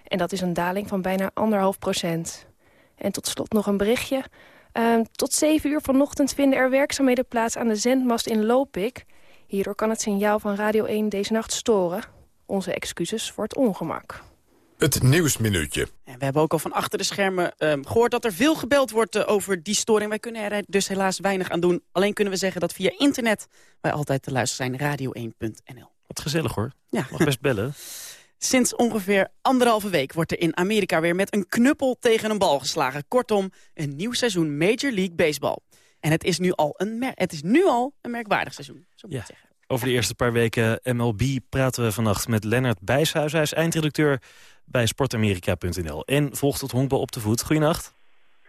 En dat is een daling van bijna anderhalf procent. En tot slot nog een berichtje. Uh, tot 7 uur vanochtend vinden er werkzaamheden plaats aan de zendmast in Lopik. Hierdoor kan het signaal van Radio 1 deze nacht storen. Onze excuses voor het ongemak. Het Nieuwsminuutje. En we hebben ook al van achter de schermen uh, gehoord dat er veel gebeld wordt uh, over die storing. Wij kunnen er dus helaas weinig aan doen. Alleen kunnen we zeggen dat via internet wij altijd te luisteren zijn. Radio1.nl. Wat gezellig hoor. Ja. Mag best bellen. Sinds ongeveer anderhalve week wordt er in Amerika weer met een knuppel tegen een bal geslagen. Kortom, een nieuw seizoen Major League Baseball. En het is nu al een, het is nu al een merkwaardig seizoen, zo moet ja. ik zeggen. Over de eerste paar weken MLB praten we vannacht met Lennart Bijshuis. Hij is eindredacteur bij sportamerika.nl en volgt het honkbal op de voet. Goedenacht.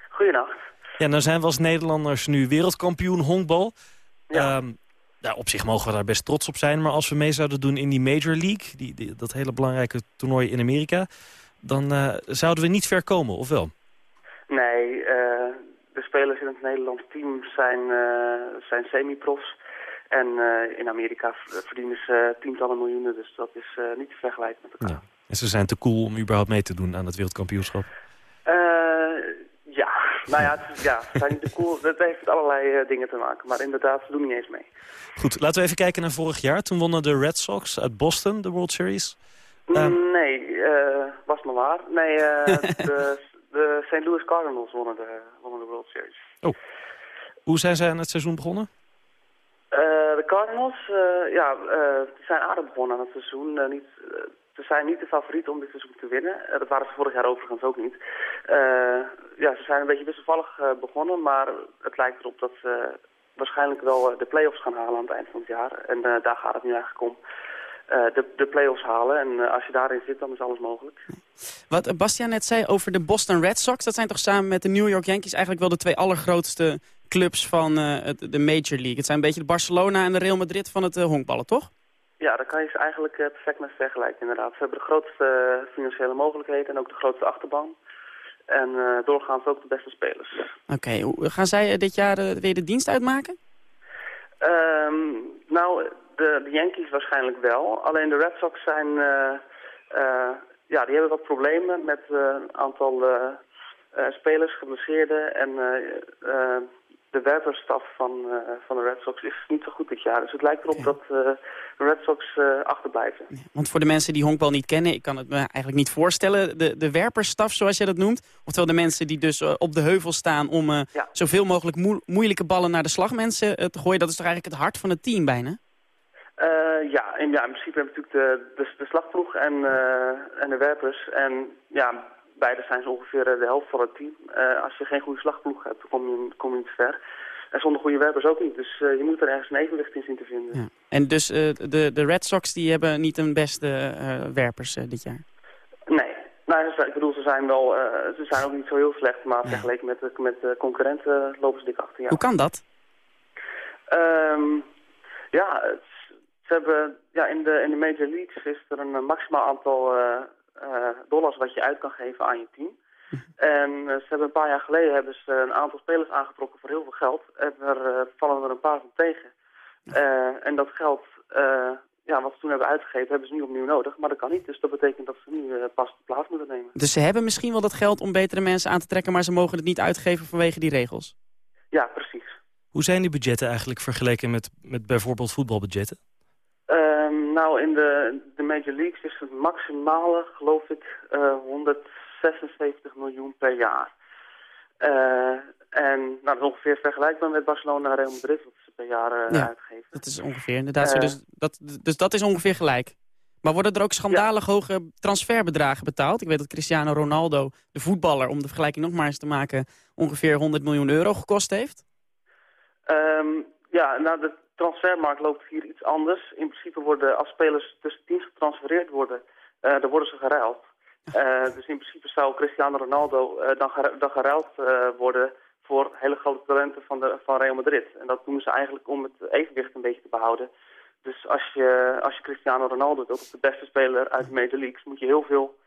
Goedenacht. Ja, nou zijn we als Nederlanders nu wereldkampioen honkbal. Ja. Op zich mogen we daar best trots op zijn. Maar als we mee zouden doen in die Major League, die, die dat hele belangrijke toernooi in Amerika... dan uh, zouden we niet ver komen, of wel? Nee, uh, de spelers in het Nederlands team zijn, uh, zijn semi-profs. En in Amerika verdienen ze tientallen miljoenen, dus dat is niet te vergelijken met elkaar. Ja. En ze zijn te cool om überhaupt mee te doen aan het wereldkampioenschap? Nou ja, het, ja, ze zijn niet te cool. Dat heeft met allerlei dingen te maken, maar inderdaad, ze doen niet eens mee. Goed, laten we even kijken naar vorig jaar. Toen wonnen de Red Sox uit Boston de World Series. Um, nee, uh, was maar waar. Nee, uh, de, de St. Louis Cardinals wonnen de, wonnen de World Series. Oh. Hoe zijn zij aan het seizoen begonnen? De Cardinals, ja, zijn aardig begonnen aan het seizoen. niet, ze zijn niet de favoriet om dit seizoen te winnen. dat waren ze vorig jaar overigens ook niet. ja, ze zijn een beetje wisselvallig begonnen, maar het lijkt erop dat ze waarschijnlijk wel de play-offs gaan halen aan het eind van het jaar. En daar gaat het nu eigenlijk om. De, de play-offs halen. En als je daarin zit, dan is alles mogelijk. Wat Bastiaan net zei over de Boston Red Sox... dat zijn toch samen met de New York Yankees... eigenlijk wel de twee allergrootste clubs van de Major League. Het zijn een beetje de Barcelona en de Real Madrid van het honkballen, toch? Ja, daar kan je ze eigenlijk perfect mee vergelijken, inderdaad. Ze hebben de grootste financiële mogelijkheden en ook de grootste achterban. En doorgaans ook de beste spelers. Oké, okay. gaan zij dit jaar weer de dienst uitmaken? Um, nou, de, de, Yankees waarschijnlijk wel. Alleen de Red Sox zijn, uh, uh, ja, die hebben wat problemen met uh, een aantal spelers, geblesseerden. En de werperstaf van, van de Red Sox is niet zo goed dit jaar. Dus het lijkt erop dat de Red Sox achterblijven. Ja, want voor de mensen die honkbal niet kennen, ik kan het me eigenlijk niet voorstellen. De, de werperstaf, zoals jij dat noemt. Oftewel de mensen die dus op de heuvel staan om ja. zoveel mogelijk moe moeilijke ballen naar de slagmensen te gooien. Dat is toch eigenlijk het hart van het team bijna? Ja, in, ja, in principe hebben we natuurlijk de, de, de slagploeg en, en de werpers. En ja, beide zijn ze ongeveer de helft van het team. Uh, als je geen goede slagploeg hebt, dan kom je, kom je niet ver. En zonder goede werpers ook niet. Dus je moet er ergens een evenwicht in zien te vinden. Ja. En dus de, de Red Sox die hebben niet een beste werpers dit jaar? Nee. Nou, ik bedoel, ze zijn, wel, ze zijn ook niet zo heel slecht. Maar ja. vergeleken met, met de concurrenten lopen ze dik achter. Ja. Hoe kan dat? Um, ja, het, ze hebben, ja, in, de, in de Major Leagues is er een maximaal aantal uh, dollars wat je uit kan geven aan je team. En uh, ze hebben een paar jaar geleden hebben ze een aantal spelers aangetrokken voor heel veel geld. En er vallen er een paar van tegen. en dat geld, ja, wat ze toen hebben uitgegeven, hebben ze nu opnieuw nodig. Maar dat kan niet, dus dat betekent dat ze nu pas de plaats moeten nemen. Dus ze hebben misschien wel dat geld om betere mensen aan te trekken, maar ze mogen het niet uitgeven vanwege die regels? Ja, precies. Hoe zijn die budgetten eigenlijk vergeleken met, met bijvoorbeeld voetbalbudgetten? Nou, in de, de Major Leagues is het maximale, geloof ik, uh, 176 miljoen per jaar. Uh, en nou, dat is ongeveer vergelijkbaar met Barcelona en Real Madrid, wat ze per jaar uh, ja, uitgeven. dat is ongeveer, inderdaad. dus, dat, dus dat is ongeveer gelijk. Maar worden er ook schandalig ja. hoge transferbedragen betaald? Ik weet dat Cristiano Ronaldo, de voetballer, om de vergelijking nog maar eens te maken, ongeveer 100 miljoen euro gekost heeft. Um, ja, nou, de transfermarkt loopt hier iets anders. In principe worden, als spelers tussen teams getransfereerd worden, uh, dan worden ze geruild. Uh, dus in principe zou Cristiano Ronaldo uh, dan, ger dan geruild worden voor hele grote talenten van, de, van Real Madrid. En dat doen ze eigenlijk om het evenwicht een beetje te behouden. Dus als je, als je Cristiano Ronaldo doet, de beste speler uit de Major Leagues, moet je heel veel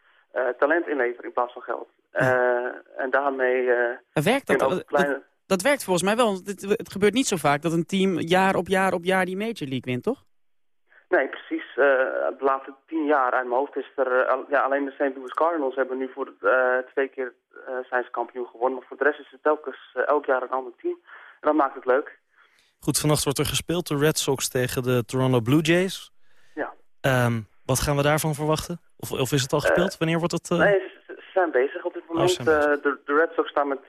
talent inleveren in plaats van geld. en daarmee... werkt dat? Kleine... Dat werkt volgens mij wel. Het, het, gebeurt niet zo vaak dat een team jaar op jaar op jaar die Major League wint, toch? Nee, precies. Uh, de laatste tien jaar uit mijn hoofd is er... Uh, ja, alleen de St. Louis Cardinals hebben nu voor uh, twee keer zijn ze kampioen gewonnen. Maar voor de rest is het telkens elk jaar een ander team. En dat maakt het leuk. Goed, vannacht wordt er gespeeld. De Red Sox tegen de Toronto Blue Jays. Ja. Um, wat gaan we daarvan verwachten? Of, of is het al gespeeld? Wanneer wordt het... Nee, zijn bezig op dit moment. Oh, de, de, Red Sox staan met 3-0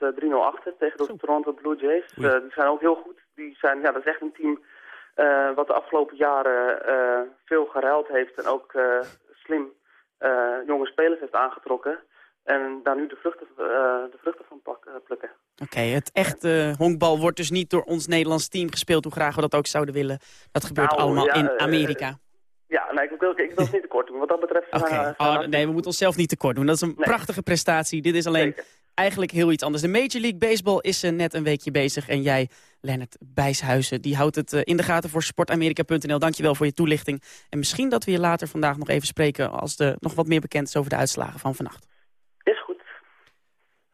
achter tegen de Toronto Blue Jays. die zijn ook heel goed. Die zijn, ja, dat is echt een team wat de afgelopen jaren veel geruild heeft en ook slim jonge spelers heeft aangetrokken. En daar nu de vruchten, de vruchten van pak, plukken. Oké, okay, het echte honkbal wordt dus niet door ons Nederlands team gespeeld, hoe graag we dat ook zouden willen. Dat gebeurt nou, allemaal ja, in Amerika. Ja, nee, ik wil, ik wil het niet tekort doen. Wat dat betreft... Okay. oh, nee, we moeten onszelf niet tekort doen. Dat is een nee. prachtige prestatie. Dit is alleen Zeker. eigenlijk heel iets anders. De Major League Baseball is uh, net een weekje bezig. En jij, Lennart Bijshuizen, die houdt het uh, in de gaten voor sportamerika.nl. Dankjewel voor je toelichting. En misschien dat we je later vandaag nog even spreken... als er nog wat meer bekend is over de uitslagen van vannacht.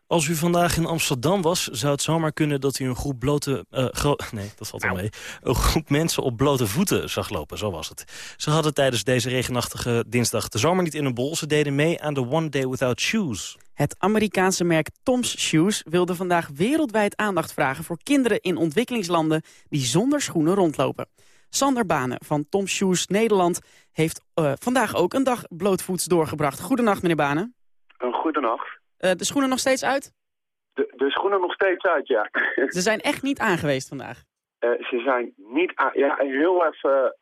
Als u vandaag in Amsterdam was, zou het zomaar kunnen dat u een groep blote... Uh, nee, dat valt wel mee. Een groep mensen op blote voeten zag lopen, zo was het. Ze hadden tijdens deze regenachtige dinsdag de zomer niet in een bol. Ze deden mee aan de One Day Without Shoes. Het Amerikaanse merk Tom's Shoes wilde vandaag wereldwijd aandacht vragen... voor kinderen in ontwikkelingslanden die zonder schoenen rondlopen. Sander Banen van Tom's Shoes Nederland heeft uh, vandaag ook een dag blootvoets doorgebracht. Goedenacht, meneer Banen. Een goedenacht. Uh, de schoenen nog steeds uit? De, de schoenen nog steeds uit, ja. Ze zijn echt niet aangeweest vandaag? Uh, ze zijn niet aan... Ja, heel even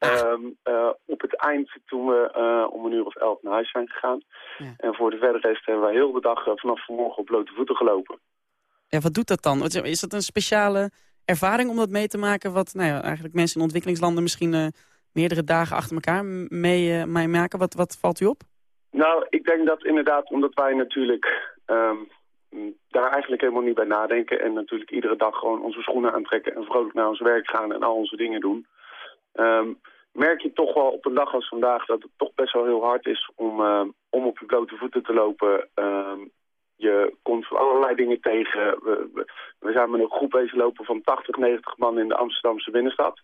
uh, op het eind toen we om een uur of elf naar huis zijn gegaan. Ja. En voor de verdere rest hebben wij heel de dag vanaf vanmorgen op blote voeten gelopen. Ja, wat doet dat dan? Is dat een speciale ervaring om dat mee te maken... wat nou ja, eigenlijk mensen in ontwikkelingslanden misschien meerdere dagen achter elkaar mee, mee maken? Wat, wat valt u op? Nou, ik denk dat inderdaad, omdat wij natuurlijk um, daar eigenlijk helemaal niet bij nadenken... en natuurlijk iedere dag gewoon onze schoenen aantrekken... en vrolijk naar ons werk gaan en al onze dingen doen... Um, merk je toch wel op een dag als vandaag dat het toch best wel heel hard is... om, uh, om op je blote voeten te lopen. Je komt van allerlei dingen tegen. We, we, zijn met een groep bezig lopen van 80, 90 man in de Amsterdamse binnenstad...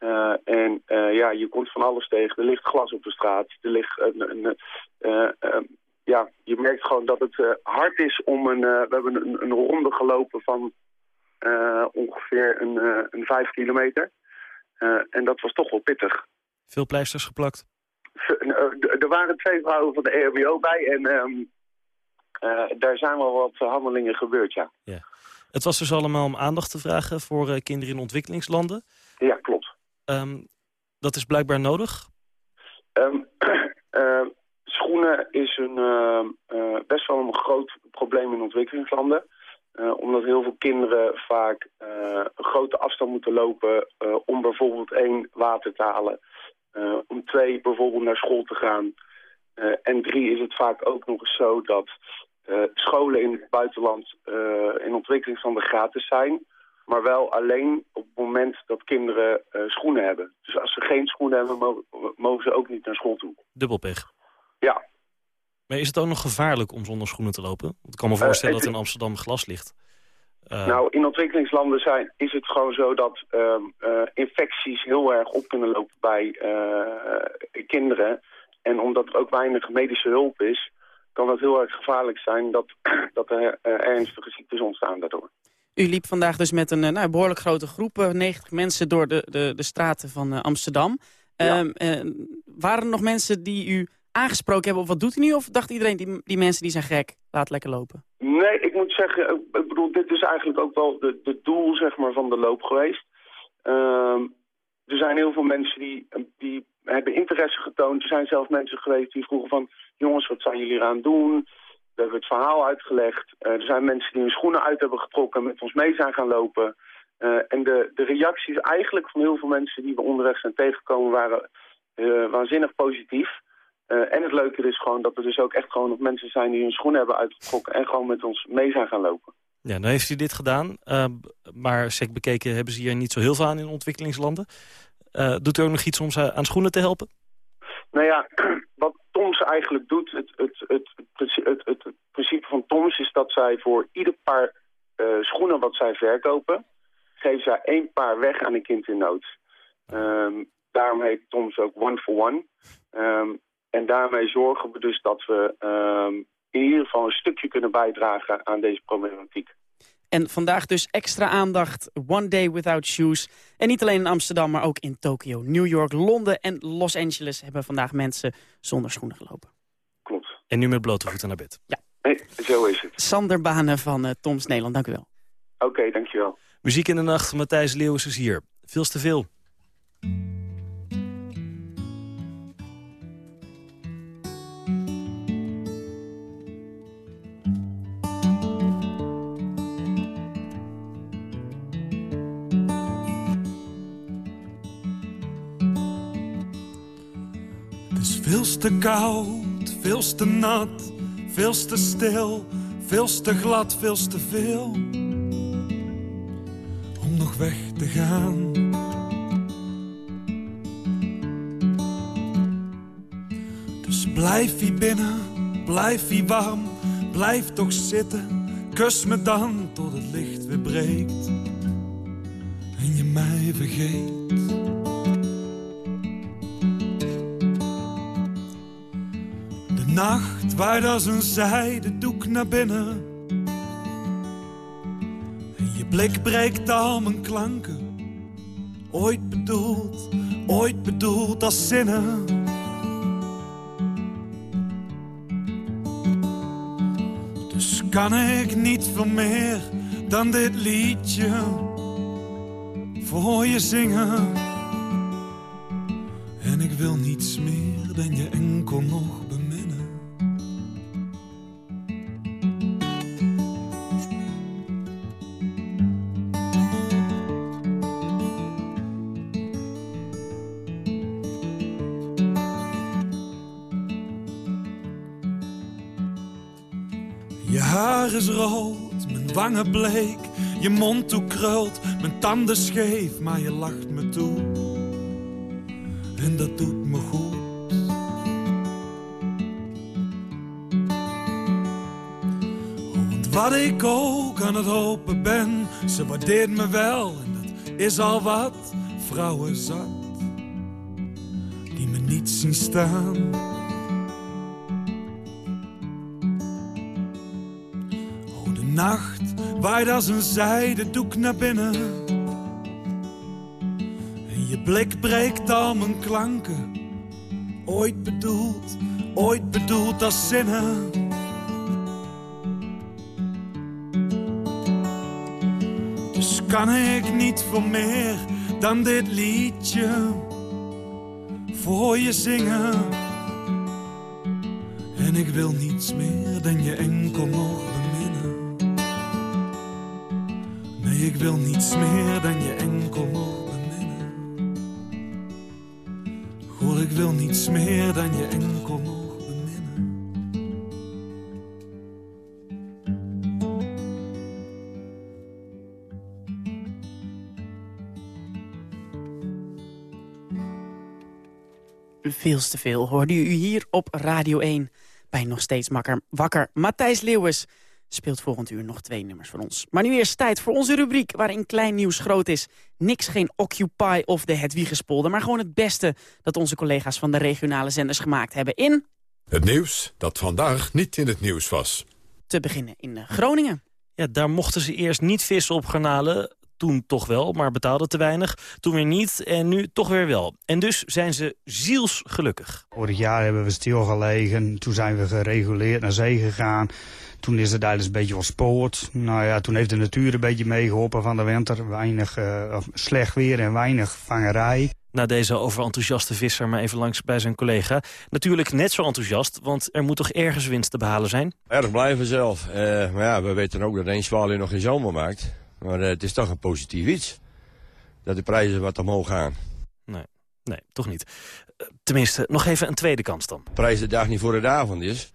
Uh, en uh, ja, je komt van alles tegen. Er ligt glas op de straat. Er ligt een, een, uh, ja, je merkt gewoon dat het hard is om een... we hebben een, een ronde gelopen van ongeveer een, een vijf kilometer. en dat was toch wel pittig. Veel pleisters geplakt? Er waren twee vrouwen van de EHBO bij en um, daar zijn wel wat handelingen gebeurd, ja. ja. Het was dus allemaal om aandacht te vragen voor kinderen in ontwikkelingslanden? Ja, klopt. Um, dat is blijkbaar nodig? Um, uh, schoenen is een, uh, uh, best wel een groot probleem in ontwikkelingslanden. omdat heel veel kinderen vaak een grote afstand moeten lopen om bijvoorbeeld één water te halen. om twee bijvoorbeeld naar school te gaan. en drie is het vaak ook nog eens zo dat scholen in het buitenland in ontwikkelingslanden gratis zijn maar wel alleen op het moment dat kinderen schoenen hebben. Dus als ze geen schoenen hebben, mogen, mogen ze ook niet naar school toe. Dubbelpech. Ja. Maar is het ook nog gevaarlijk om zonder schoenen te lopen? Want ik kan me voorstellen uh, dat in Amsterdam glas ligt. Uh... Nou, in ontwikkelingslanden zijn, is het gewoon zo dat infecties heel erg op kunnen lopen bij kinderen. En omdat er ook weinig medische hulp is, kan dat heel erg gevaarlijk zijn dat, dat er ernstige ziektes ontstaan daardoor. U liep vandaag dus met een nou, behoorlijk grote groep, 90 mensen, door de, de, de straten van uh, Amsterdam. Ja. Um, uh, waren er nog mensen die u aangesproken hebben of wat doet u nu? Of dacht iedereen, die, die mensen die zijn gek, laat lekker lopen? Nee, ik moet zeggen, ik bedoel, dit is eigenlijk ook wel de doel zeg maar, van de loop geweest. Um, er zijn heel veel mensen die, die hebben interesse getoond. Er zijn zelfs mensen geweest die vroegen van... jongens, wat zijn jullie aan het doen? We hebben het verhaal uitgelegd. Uh, er zijn mensen die hun schoenen uit hebben getrokken, met ons mee zijn gaan lopen. Uh, en de, de reacties eigenlijk van heel veel mensen die we onderweg zijn tegengekomen waren uh, waanzinnig positief. En het leuke is gewoon dat er dus ook echt gewoon nog mensen zijn die hun schoenen hebben uitgetrokken en gewoon met ons mee zijn gaan lopen. Ja, nou heeft u dit gedaan, maar sec bekeken hebben ze hier niet zo heel veel aan in ontwikkelingslanden. doet u ook nog iets om ze aan schoenen te helpen? Nou ja, wat Toms eigenlijk doet, het, het, het, het, het, principe van Toms is dat zij voor ieder paar schoenen wat zij verkopen, geven zij één paar weg aan een kind in nood. Um, daarom heet Toms ook One for One. Um, en daarmee zorgen we dus dat we um, in ieder geval een stukje kunnen bijdragen aan deze problematiek. En vandaag dus extra aandacht, One Day Without Shoes. En niet alleen in Amsterdam, maar ook in Tokio, New York, Londen en Los Angeles... hebben vandaag mensen zonder schoenen gelopen. Klopt. En nu met blote voeten naar bed. Ja. Nee, zo is het. Sander Banen van uh, Toms Nederland, dank u wel. Oké, okay, dankjewel. Muziek in de nacht, Matthijs Leeuwis is hier. Veel te veel. Veel te koud, veel te nat, veel te stil, veel te glad, veel te veel. Om nog weg te gaan. Dus blijf hier binnen, blijf hier warm, blijf toch zitten. Kus me dan tot het licht weer breekt. En je mij vergeet. Nacht waait als een zijde doek naar binnen. En je blik breekt al mijn klanken. Ooit bedoeld, ooit bedoeld als zinnen. Dus kan ik niet veel meer dan dit liedje voor je zingen. En ik wil niets meer dan je enkel nog haar is rood, mijn wangen bleek, je mond toe krult, mijn tanden scheef, maar je lacht me toe. En dat doet me goed. Want wat ik ook aan het hopen ben, ze waardeert me wel en dat is al wat. Vrouwen zat, die me niet zien staan. Nacht waait als een zijde doek naar binnen. En je blik breekt al mijn klanken. Ooit bedoeld, ooit bedoeld als zinnen. Dus kan ik niet voor meer dan dit liedje voor je zingen. En ik wil niets meer dan je enkel nog ik wil niets meer dan je enkel nog beminnen. God, ik wil niets meer dan je enkel nog beminnen. Veel te veel hoorde u hier op Radio 1. Bij nog steeds makker, wakker Matthijs Leeuwens speelt volgend uur nog twee nummers van ons. Maar nu eerst tijd voor onze rubriek waarin klein nieuws groot is. Niks geen Occupy of de Hedwiegespolder, maar gewoon het beste... dat onze collega's van de regionale zenders gemaakt hebben in... Het nieuws dat vandaag niet in het nieuws was. Te beginnen in eh, Groningen. Ja, daar mochten ze eerst niet vissen op garnalen. Toen toch wel, maar betaalden te weinig. Toen weer niet en nu toch weer wel. En dus zijn ze zielsgelukkig. Vorig jaar hebben we stilgelegen. Toen zijn we gereguleerd naar zee gegaan. Toen is het eigenlijk een beetje ontspoord. Nou ja, toen heeft de natuur een beetje meegeholpen van de winter. Weinig uh, slecht weer en weinig vangerij. Na deze overenthousiaste visser maar even langs bij zijn collega. Natuurlijk net zo enthousiast, want er moet toch ergens winst te behalen zijn? Erg blij vanzelf. Uh, maar ja, we weten ook dat één zwaluw nog geen zomer maakt. Maar uh, het is toch een positief iets. Dat de prijzen wat omhoog gaan. Nee, nee toch niet. Uh, tenminste, nog even een tweede kans dan. De prijs de dag niet voor de avond is.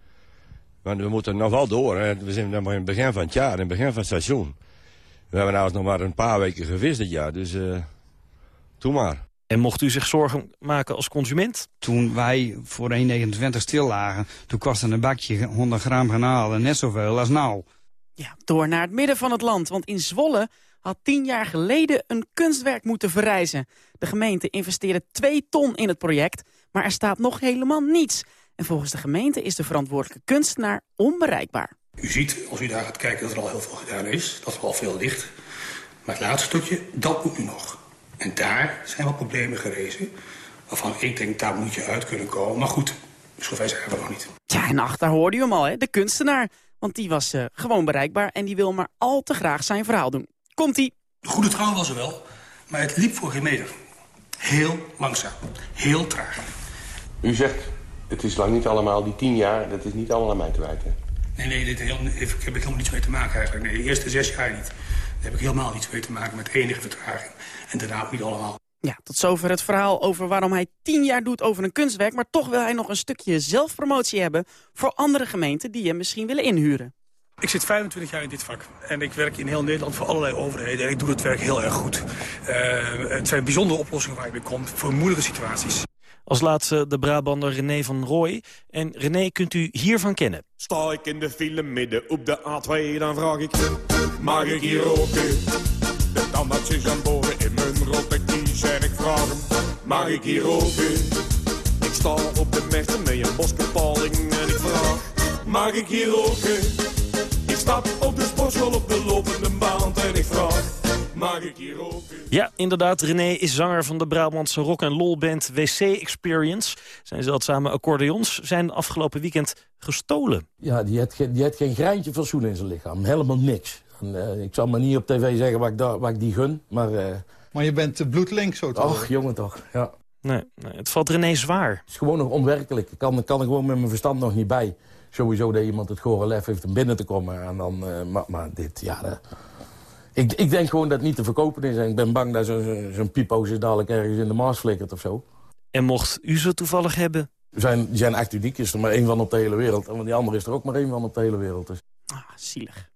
Want we moeten nog wel door. Hè. We zijn nog in het begin van het jaar, in het begin van het seizoen. We hebben nou nog maar een paar weken gevist dit jaar, dus uh, doe maar. En mocht u zich zorgen maken als consument? Toen wij voor 1,29 stil lagen, toen kostte een bakje 100 gram garnalen net zoveel als nou. Ja, door naar het midden van het land, want in Zwolle had tien jaar geleden een kunstwerk moeten verrijzen. De gemeente investeerde 2 ton in het project, maar er staat nog helemaal niets. En volgens de gemeente is de verantwoordelijke kunstenaar onbereikbaar. U ziet, als u daar gaat kijken, dat er al heel veel gedaan is. Dat er al veel ligt. Maar het laatste stukje, dat moet nu nog. En daar zijn wel problemen gerezen. Waarvan ik denk, daar moet je uit kunnen komen. Maar goed, zover zijn we nog niet. Ja, en achter hoorde u hem al, hè? de kunstenaar. Want die was uh, gewoon bereikbaar en die wil maar al te graag zijn verhaal doen. Komt-ie. De goede trouw was er wel, maar het liep voor geen meter. Heel langzaam, heel traag. U zegt, het is lang niet allemaal die tien jaar, dat is niet allemaal aan mij te wijten. Nee, nee, dit heel, ik heb er helemaal niets mee te maken eigenlijk. Nee, de eerste zes jaar niet. Daar heb ik helemaal niets mee te maken met enige vertraging. En daarna ook niet allemaal. Ja, tot zover het verhaal over waarom hij tien jaar doet over een kunstwerk... maar toch wil hij nog een stukje zelfpromotie hebben... voor andere gemeenten die hem misschien willen inhuren. Ik zit 25 jaar in dit vak en ik werk in heel Nederland voor allerlei overheden. En ik doe het werk heel erg goed. Uh, het zijn bijzondere oplossingen waar ik mee kom voor moeilijke situaties. Als laatste de Brabander René van Rooij. En René kunt u hiervan kennen. Sta ik in de file midden op de A2, dan vraag ik... Mag ik hier roken? De tandarts aan boven in mijn rotte kies en ik vraag hem... Mag ik hier roken? Ik sta op de mechten met een bosbepaling en ik vraag... Mag ik hier roken? Ik stap op de sportschool op de lopende band en. Mag ik hier roken? Ja, inderdaad. René is zanger van de Brabantse rock- en lolband WC Experience. Zijn zeldzame accordeons zijn afgelopen weekend gestolen. Ja, die had, geen, die had geen greintje fatsoen in zijn lichaam. Helemaal niks. En, uh, ik zal maar niet op tv zeggen waar ik, daar, waar ik die gun, maar... Uh... Maar je bent bloedlink zo te Och, jongen toch, ja. Nee, nee, het valt René zwaar. Het is gewoon nog onwerkelijk. Ik kan, kan er gewoon met mijn verstand nog niet bij. Sowieso dat iemand het gore lef heeft om binnen te komen. En dan, uh, maar, maar, dit, ja... Ik, ik, denk gewoon dat het niet te verkopen is. En ik ben bang dat zo'n zo pipo's dadelijk ergens in de Mars flikkert of zo. En mocht u ze toevallig hebben? Zijn, die zijn echt uniek. is er maar één van op de hele wereld. En die andere is er ook maar één van op de hele wereld. Dus. Ah, zielig.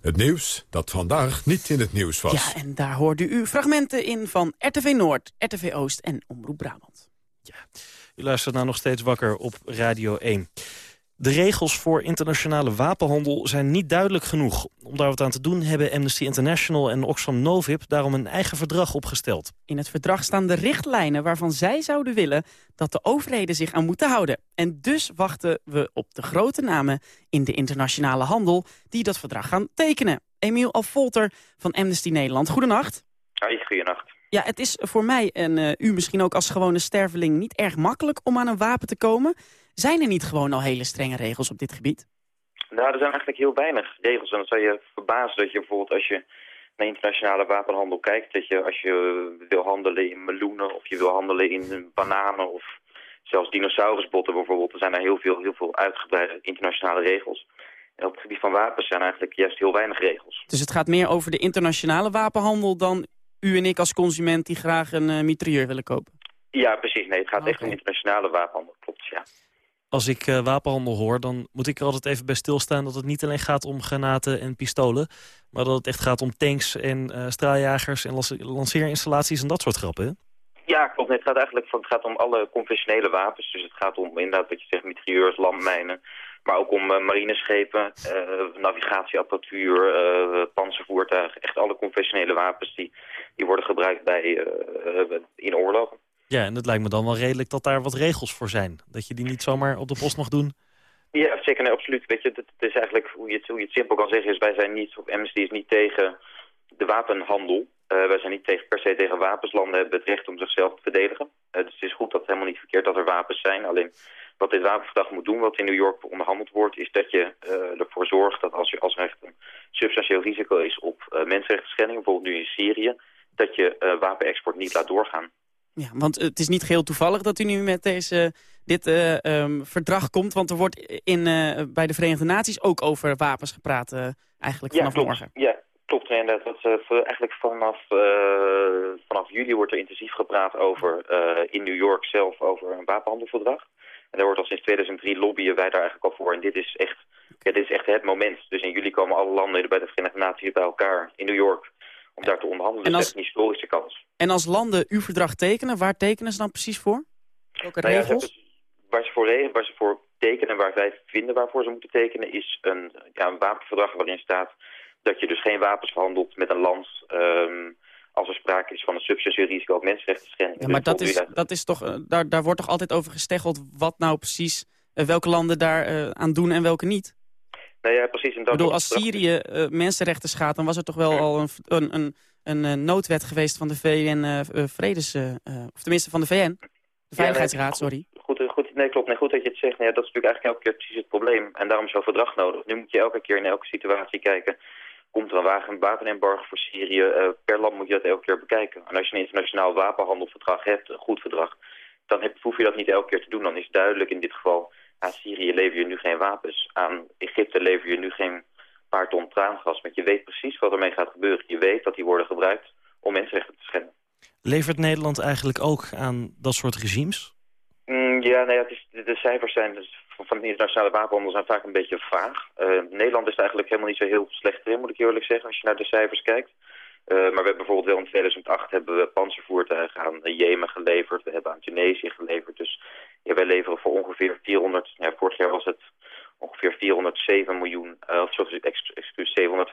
Het nieuws dat vandaag niet in het nieuws was. Ja, en daar hoorde u fragmenten in van RTV Noord, RTV Oost en Omroep Brabant. Ja, u luistert nou nog steeds wakker op Radio 1. De regels voor internationale wapenhandel zijn niet duidelijk genoeg. Om daar wat aan te doen hebben Amnesty International en Oxfam Novib daarom een eigen verdrag opgesteld. In het verdrag staan de richtlijnen waarvan zij zouden willen dat de overheden zich aan moeten houden. En dus wachten we op de grote namen in de internationale handel die dat verdrag gaan tekenen. Emiel Alfolter van Amnesty Nederland, goedenacht. Hoi, goedenacht. Ja, het is voor mij en uh, u misschien ook als gewone sterveling niet erg makkelijk om aan een wapen te komen. Zijn er niet gewoon al hele strenge regels op dit gebied? Nou, er zijn eigenlijk heel weinig regels. En dan zou je verbazen dat je bijvoorbeeld als je naar internationale wapenhandel kijkt... dat je als je wil handelen in meloenen of je wil handelen in bananen... of zelfs dinosaurusbotten bijvoorbeeld... er zijn er heel veel, heel veel uitgebreide internationale regels. En op het gebied van wapens zijn eigenlijk juist heel weinig regels. Dus het gaat meer over de internationale wapenhandel dan u en ik als consument die graag een uh, mitrailleur willen kopen? Ja, precies. Nee, het gaat okay. echt om internationale wapenhandel, klopt, ja. Als ik uh, wapenhandel hoor, dan moet ik er altijd even bij stilstaan... dat het niet alleen gaat om granaten en pistolen... maar dat het echt gaat om tanks en uh, straaljagers en lanceerinstallaties en dat soort grappen? Ja, klopt. Nee, het gaat eigenlijk van, het gaat om alle conventionele wapens. Dus het gaat om inderdaad wat je zegt, mitrailleurs, landmijnen... maar ook om uh, marineschepen, navigatieapparatuur, panzervoertuigen... echt alle conventionele wapens die, die worden gebruikt bij, in oorlogen. Ja, en het lijkt me dan wel redelijk dat daar wat regels voor zijn. Dat je die niet zomaar op de post mag doen. Ja, zeker. Nee, absoluut. Weet je, het, is eigenlijk, hoe je, het, je simpel kan zeggen, is wij zijn niet, of Amnesty is niet tegen de wapenhandel. Uh, wij zijn niet tegen, per se tegen wapens. Landen hebben het recht om zichzelf te verdedigen. Uh, dus het is goed dat het helemaal niet verkeerd dat er wapens zijn. Alleen wat dit wapenverdrag moet doen, wat in New York onderhandeld wordt, is dat je uh, ervoor zorgt dat als, je, als er echt een substantieel risico is op mensenrechten schendingen, bijvoorbeeld nu in Syrië, dat je wapenexport niet laat doorgaan. Ja, want het is niet geheel toevallig dat u nu met deze, dit uh, um, verdrag komt. Want er wordt in, uh, bij de Verenigde Naties ook over wapens gepraat uh, eigenlijk vanaf ja, morgen. Ja, klopt. En dat, dat, eigenlijk vanaf, vanaf juli wordt er intensief gepraat over in New York zelf over een wapenhandelverdrag. En daar wordt al sinds 2003 lobbyen wij daar eigenlijk al voor. En dit is echt, ja, dit is echt het moment. Dus in juli komen alle landen bij de Verenigde Naties bij elkaar in New York om daar te onderhandelen. En als, als, een historische kans. En als landen uw verdrag tekenen, waar tekenen ze dan precies voor? Welke nou ja, regels? Ze waar, ze voor regelen, waar ze voor tekenen en waar wij vinden waarvoor ze moeten tekenen... is een, ja, een wapenverdrag waarin staat dat je dus geen wapens verhandelt met een land... Um, als er sprake is van een substantieel risico op mensenrechten schendingen. Ja, maar dat is, dat is toch, uh, daar, daar wordt toch altijd over gesteggeld wat nou precies, uh, welke landen daar uh, aan doen en welke niet? Ja, precies. En dat Ik bedoel, als Syrië uh, mensenrechten schaadt, dan was er toch wel al een, een, een, een, een noodwet geweest van de VN uh, Vredes, uh, of tenminste van de VN, de Veiligheidsraad, ja, sorry. goed, goed, nee, klopt. Nee, goed dat je het zegt. Nee, dat is natuurlijk eigenlijk elke keer precies het probleem. En daarom is zo'n verdrag nodig. Nu moet je elke keer in elke situatie kijken. Komt er een wapenembargo voor Syrië? Uh, per land moet je dat elke keer bekijken. En als je een internationaal wapenhandelverdrag hebt, een goed verdrag, dan heb, hoef je dat niet elke keer te doen. Dan is duidelijk in dit geval, aan Syrië lever je nu geen wapens. Aan Egypte lever je nu geen paar ton traangas. Want je weet precies wat ermee gaat gebeuren. Je weet dat die worden gebruikt om mensenrechten te schenden. Levert Nederland eigenlijk ook aan dat soort regimes? Mm, ja, nee, het is, de, cijfers zijn dus van de internationale wapenhandel zijn vaak een beetje vaag. Uh, Nederland is eigenlijk helemaal niet zo heel slecht in, moet ik eerlijk zeggen, als je naar de cijfers kijkt. Uh, maar we hebben bijvoorbeeld wel in 2008 hebben we panzervoertuigen aan Jemen geleverd. We hebben aan Tunesië geleverd. Dus ja, wij leveren voor ongeveer 400, ja, vorig jaar was het ongeveer 407 miljoen, uh, of sorry, excuus, 700,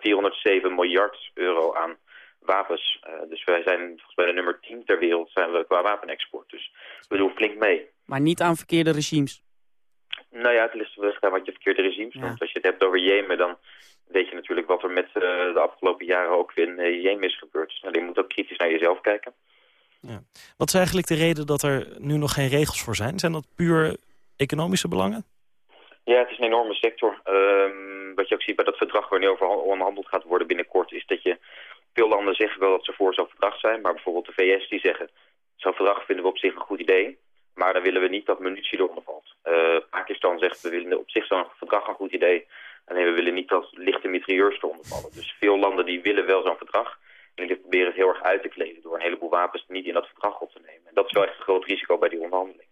407 miljard euro aan wapens. dus wij zijn volgens mij de nummer 10 ter wereld zijn we qua wapenexport. Dus we doen flink mee. Maar niet aan verkeerde regimes? Nou ja, het ligt wel wat je verkeerde regimes ja. noemt. Als je het hebt over Jemen, dan weet je natuurlijk wat er met de afgelopen jaren ook in Jemen is gebeurd. Dus nou, je moet ook kritisch naar jezelf kijken. Ja. Wat is eigenlijk de reden dat er nu nog geen regels voor zijn? Zijn dat puur economische belangen? Ja, het is een enorme sector. Um, wat je ook ziet bij dat verdrag waar nu over onderhandeld gaat worden binnenkort... is dat je veel landen zeggen wel dat ze voor zo'n verdrag zijn. Maar bijvoorbeeld de VS die zeggen... zo'n verdrag vinden we op zich een goed idee. Maar dan willen we niet dat munitie eronder valt. Uh, Pakistan zegt we willen op zich zo'n verdrag een goed idee. En we willen niet dat lichte mitrailleurs eronder vallen. Dus veel landen die willen wel zo'n verdrag. En die proberen het heel erg uit te kleden door een heleboel wapens niet in dat verdrag op te nemen. En dat is wel echt een groot risico bij die onderhandeling.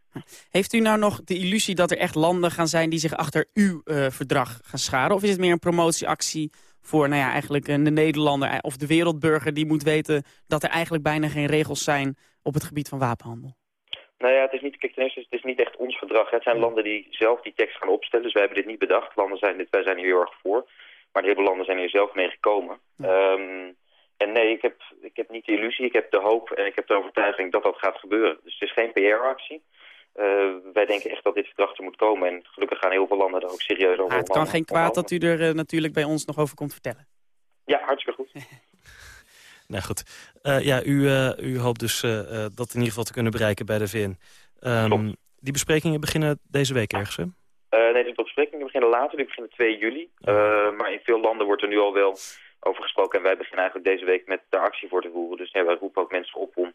Heeft u nou nog de illusie dat er echt landen gaan zijn die zich achter uw uh, verdrag gaan scharen? Of is het meer een promotieactie voor nou ja, eigenlijk een Nederlander of de wereldburger die moet weten dat er eigenlijk bijna geen regels zijn op het gebied van wapenhandel? Nou ja, het is niet, kijk, ten eerste, het is niet echt ons verdrag. Het zijn landen die zelf die tekst gaan opstellen. Dus wij hebben dit niet bedacht. Landen zijn dit, wij zijn hier heel erg voor. Maar een heleboel landen zijn hier zelf mee gekomen. Ja. Um, en nee, ik heb, ik heb niet de illusie. Ik heb de hoop en ik heb de overtuiging dat dat gaat gebeuren. Dus het is geen PR-actie. Uh, wij denken echt dat dit verdrag er moet komen. En gelukkig gaan heel veel landen er ook serieus over. Ja, het kan geen kwaad dat u er uh, natuurlijk bij ons nog over komt vertellen. Ja, hartstikke goed. Nou goed. Uh, ja, u, uh, u hoopt dus uh, dat in ieder geval te kunnen bereiken bij de VN. Um, die besprekingen beginnen deze week ergens, hè? nee, de besprekingen beginnen later. Die beginnen 2 juli. maar in veel landen wordt er nu al wel over gesproken. En wij beginnen eigenlijk deze week met de actie voor te voeren. Dus ja, wij roepen ook mensen op om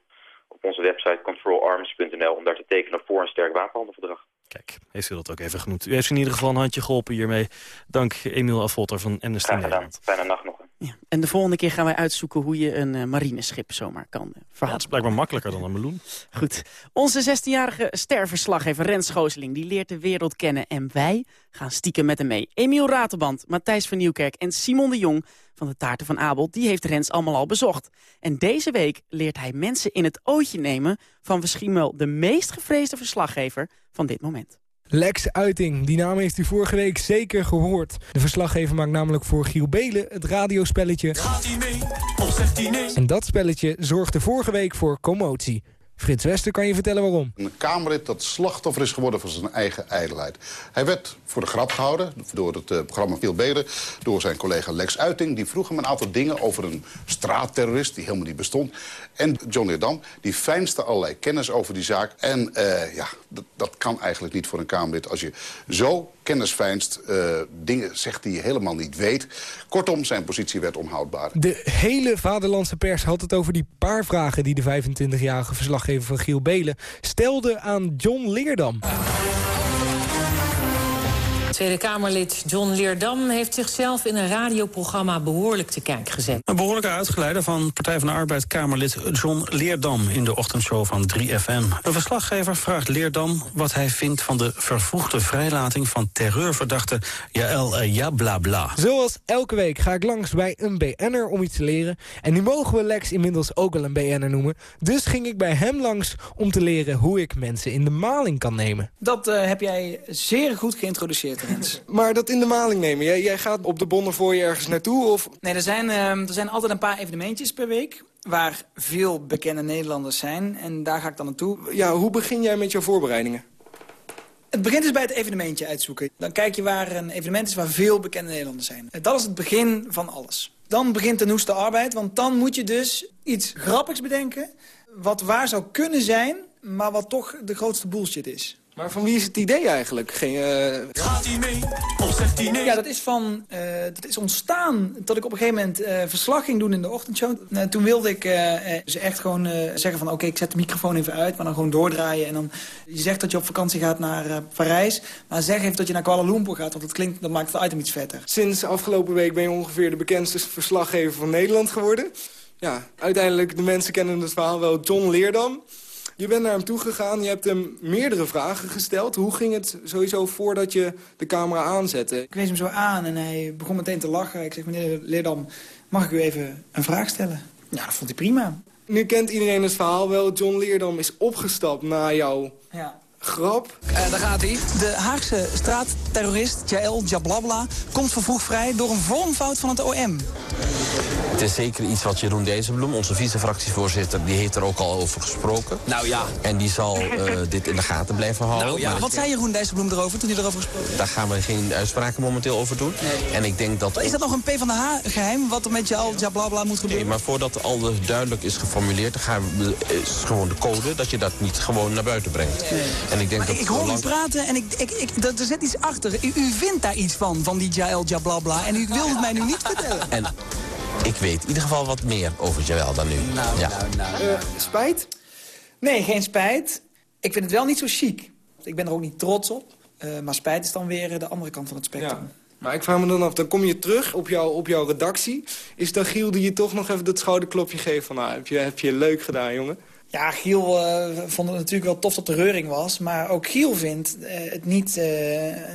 op onze website controlarms.nl... om daar te tekenen voor een sterk wapenhandelverdrag. Kijk, heeft u dat ook even genoemd. U heeft in ieder geval een handje geholpen hiermee. Dank Emiel Affolter van Amnesty Nederland. Fijne nacht nog. Ja. En de volgende keer gaan wij uitzoeken hoe je een uh, marineschip zomaar kan uh, verhandelen. Ja, het is blijkbaar makkelijker dan een meloen. Goed. Onze 16-jarige sterverslaggever Rens Gooseling die leert de wereld kennen. En wij gaan stiekem met hem mee. Emiel Raterband, Matthijs van Nieuwkerk en Simon de Jong van de Taarten van Abel... die heeft Rens allemaal al bezocht. En deze week leert hij mensen in het ootje nemen... van misschien wel de meest gevreesde verslaggever van dit moment. Lex Uiting, die naam heeft u vorige week zeker gehoord. De verslaggever maakt namelijk voor Giel Belen het radiospelletje... Gaat hij mee of zegt hij nee? En dat spelletje zorgde vorige week voor commotie. Frits Wester kan je vertellen waarom. Een Kamerlid dat slachtoffer is geworden van zijn eigen ijdelheid. Hij werd voor de grap gehouden door het uh, programma Veel Belen... door zijn collega Lex Uiting. Die vroeg hem een aantal dingen over een straatterrorist die helemaal niet bestond. En John Leerdam, die fijnste allerlei kennis over die zaak. En uh, ja, dat kan eigenlijk niet voor een Kamerlid als je zo kennis fijnst, uh, dingen zegt die je helemaal niet weet. Kortom, zijn positie werd onhoudbaar. De hele vaderlandse pers had het over die paar vragen... die de 25-jarige verslaggever van Giel Belen stelde aan John Leerdam. Tweede Kamerlid John Leerdam heeft zichzelf in een radioprogramma behoorlijk te kijk gezet. Een behoorlijke uitgeleider van Partij van de Arbeid Kamerlid John Leerdam in de ochtendshow van 3FM. De verslaggever vraagt Leerdam wat hij vindt van de vervroegde vrijlating van terreurverdachte Jaël Jablabla. Zoals elke week ga ik langs bij een BN'er om iets te leren. En nu mogen we Lex inmiddels ook wel een BN'er noemen. Dus ging ik bij hem langs om te leren hoe ik mensen in de maling kan nemen. Dat uh, heb jij zeer goed geïntroduceerd. Maar dat in de maling nemen, jij, jij gaat op de bonnen voor je ergens naartoe? Of? Nee, er zijn, uh, er zijn altijd een paar evenementjes per week waar veel bekende Nederlanders zijn. En daar ga ik dan naartoe. Ja, hoe begin jij met jouw voorbereidingen? Het begint dus bij het evenementje uitzoeken. Dan kijk je waar een evenement is waar veel bekende Nederlanders zijn. Dat is het begin van alles. Dan begint de noeste arbeid, want dan moet je dus iets grappigs bedenken... wat waar zou kunnen zijn, maar wat toch de grootste bullshit is. Maar van wie is het idee eigenlijk? Geen, uh... Gaat hij mee of zegt hij nee? Ja, dat is, van, uh, dat is ontstaan dat ik op een gegeven moment uh, verslag ging doen in de ochtendshow. toen wilde ik dus echt gewoon zeggen van oké, ik zet de microfoon even uit, maar dan gewoon doordraaien. En dan, je zegt dat je op vakantie gaat naar Parijs, maar zeg even dat je naar Kuala Lumpur gaat, want dat, klinkt, dat maakt het item iets vetter. Sinds afgelopen week ben je ongeveer de bekendste verslaggever van Nederland geworden. Ja, uiteindelijk, de mensen kennen het verhaal wel, John Leerdam. Je bent naar hem toegegaan, je hebt hem meerdere vragen gesteld. Hoe ging het sowieso voordat je de camera aanzette? Ik wees hem zo aan en hij begon meteen te lachen. Ik zeg, meneer Leerdam, mag ik u even een vraag stellen? Ja, dat vond hij prima. Nu kent iedereen het verhaal wel. John Leerdam is opgestapt na jouw ja. grap. Uh, daar gaat hij. De Haagse straatterrorist Jael Jablabla komt vervroegd vrij door een vormfout van het OM. Het is zeker iets wat Jeroen Dijsselbloem, onze vice-fractievoorzitter... die heeft er ook al over gesproken. Nou ja. En die zal uh, dit in de gaten blijven houden. Nou ja, wat zei Jeroen Dijsselbloem erover toen hij erover gesproken Daar gaan we geen uitspraken momenteel over doen. Nee. En ik denk dat... Is dat nog een PvdA-geheim, wat er met Jael Jablabla moet gebeuren? Nee, maar voordat alles duidelijk is geformuleerd... Dan gaan we, is gewoon de code dat je dat niet gewoon naar buiten brengt. Nee. En ik denk maar dat ik, hoor u praten en ik, ik, ik, er zit iets achter. U, u vindt daar iets van, van die Jael Jablabla. En u wil het mij nu niet vertellen. En ik weet in ieder geval wat meer over Joël dan nu. Nou, ja. nou, nou. Uh, spijt? Nee, geen spijt. Ik vind het wel niet zo chic. Ik ben er ook niet trots op. Uh, maar spijt is dan weer de andere kant van het spectrum. Ja. Maar ik vraag me dan af, dan kom je terug op, jou, op jouw redactie. Is dan Giel die je toch nog even dat schouderklopje geeft van... Nou, heb, je, heb je leuk gedaan, jongen? Ja, Giel uh, vond het natuurlijk wel tof dat er reuring was. Maar ook Giel vindt uh, het niet,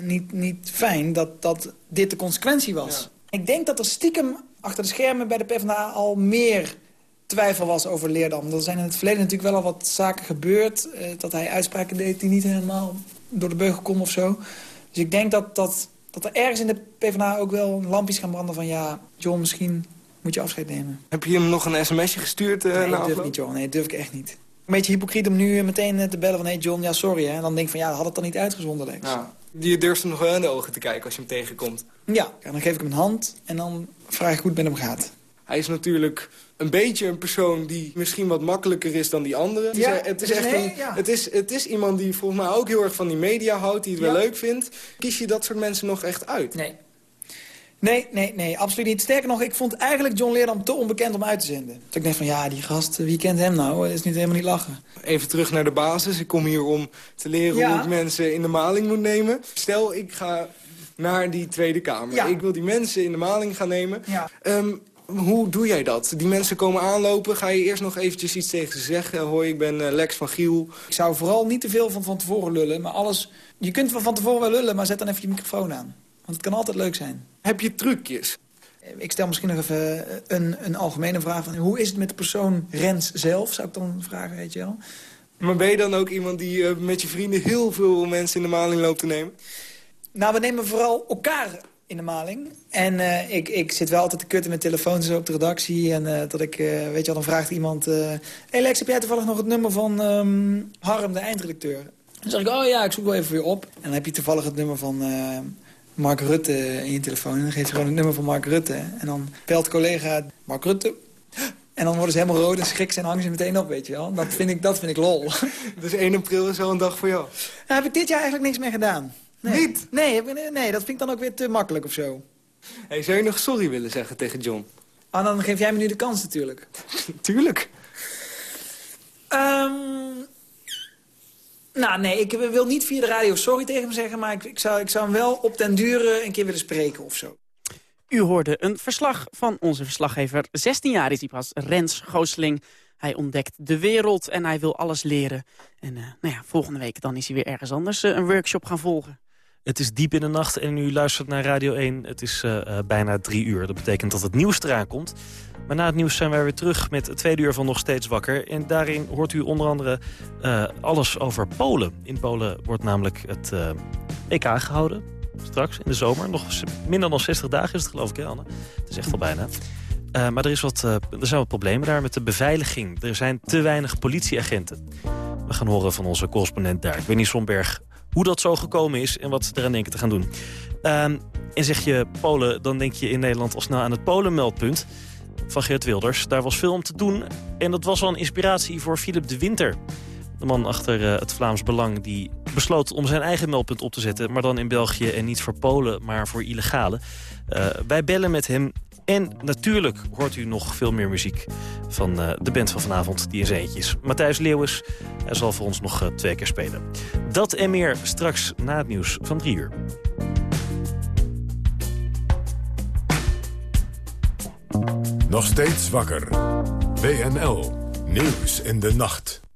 niet, niet fijn dat, dat dit de consequentie was. Ja. Ik denk dat er stiekem achter de schermen bij de PvdA al meer twijfel was over Leerdam. Er zijn in het verleden natuurlijk wel al wat zaken gebeurd. Uh, dat hij uitspraken deed die niet helemaal door de beugel konden of zo. Dus ik denk dat, dat, dat er ergens in de PvdA ook wel lampjes gaan branden van... ja, John, misschien moet je afscheid nemen. Heb je hem nog een sms'je gestuurd? Uh, nee, dat durf ik niet, John. Nee, dat durf ik echt niet. Een beetje hypocriet om nu meteen te bellen van... hé hey John, ja, sorry. Hè. En dan denk ik van, ja, had het dan niet uitgezonden, Lex. Ja. Je durft hem nog wel in de ogen te kijken als je hem tegenkomt. Ja, en dan geef ik hem een hand en dan vraag ik hoe het met hem gaat. Hij is natuurlijk een beetje een persoon die misschien wat makkelijker is dan die anderen. Ja, het is, het is echt een, ja. het, is, het is iemand die volgens mij ook heel erg van die media houdt, die het ja. wel leuk vindt. Kies je dat soort mensen nog echt uit? Nee. Nee, nee, nee, absoluut niet. Sterker nog, ik vond eigenlijk John Leerdam te onbekend om uit te zenden. Dus ik dacht van, ja, die gast, wie kent hem nou? Dat is niet helemaal niet lachen. Even terug naar de basis. Ik kom hier om te leren hoe ik mensen in de maling moet nemen. Stel, ik ga naar die Tweede Kamer. Ja. Ik wil die mensen in de maling gaan nemen. Ja. Um, hoe doe jij dat? Die mensen komen aanlopen. Ga je eerst nog eventjes iets tegen ze zeggen? Hoi, ik ben uh, Lex van Giel. Ik zou vooral niet te veel van, van tevoren lullen. Maar alles... Je kunt van, van tevoren wel lullen, maar zet dan even je microfoon aan. Want het kan altijd leuk zijn. Heb je trucjes? Ik stel misschien nog even een, een algemene vraag. Van, hoe is het met de persoon Rens zelf? Zou ik dan vragen, weet je wel? Maar ben je dan ook iemand die uh, met je vrienden heel veel mensen in de maling loopt te nemen? Nou, we nemen vooral elkaar in de maling. En uh, ik, ik zit wel altijd te kutten met telefoons op de redactie. En uh, dat ik, uh, weet je wel, dan vraagt iemand... Hé hey Lex, heb jij toevallig nog het nummer van um, Harm, de eindredacteur? Dan zeg ik, oh ja, ik zoek wel even weer op. En dan heb je toevallig het nummer van Mark Rutte in je telefoon. En dan geef je gewoon het nummer van Mark Rutte. En dan belt collega Mark Rutte. En dan worden ze helemaal rood en schrik ze en hangen ze meteen op, weet je wel. Dat vind ik, dat vind ik lol. Dus 1 april is wel een dag voor jou? Daar heb ik dit jaar eigenlijk niks mee gedaan. Nee. Niet? Nee, nee, dat vind ik dan ook weer te makkelijk of zo. Hey, zou je nog sorry willen zeggen tegen John? Ah, dan geef jij me nu de kans natuurlijk. Tuurlijk. Um, nou, nee, ik wil niet via de radio sorry tegen hem zeggen... maar ik, ik, zou, ik zou hem wel op den dure een keer willen spreken of zo. U hoorde een verslag van onze verslaggever. 16 jaar is hij pas, Rens Goosling. Hij ontdekt de wereld en hij wil alles leren. En uh, nou ja, volgende week dan is hij weer ergens anders uh, een workshop gaan volgen. Het is diep in de nacht en u luistert naar Radio 1. Het is uh, uh, bijna drie uur. Dat betekent dat het nieuws eraan komt. Maar na het nieuws zijn wij weer terug met het tweede uur van Nog Steeds Wakker. En daarin hoort u onder andere uh, alles over Polen. In Polen wordt namelijk het EK gehouden. Straks in de zomer. Nog minder dan 60 dagen is het geloof ik, hè? Het is echt al bijna. Uh, maar er, is wat, uh, er zijn wat problemen daar met de beveiliging. Er zijn te weinig politieagenten. We gaan horen van onze correspondent daar. Ik weet niet, Somberg, hoe dat zo gekomen is... en wat ze eraan denken te gaan doen. Uh, en zeg je Polen, dan denk je in Nederland al snel aan het Polenmeldpunt... van Geert Wilders. Daar was veel om te doen. En dat was wel een inspiratie voor Philip de Winter. De man achter uh, het Vlaams Belang die besloot om zijn eigen meldpunt op te zetten... maar dan in België en niet voor Polen, maar voor illegale. Uh, wij bellen met hem en natuurlijk hoort u nog veel meer muziek van uh, de band van vanavond die in zijn eentje is. Matthijs Leeuwis hij zal voor ons nog uh, twee keer spelen. Dat en meer straks na het nieuws van drie uur. Nog steeds wakker. WNL. Nieuws in de nacht.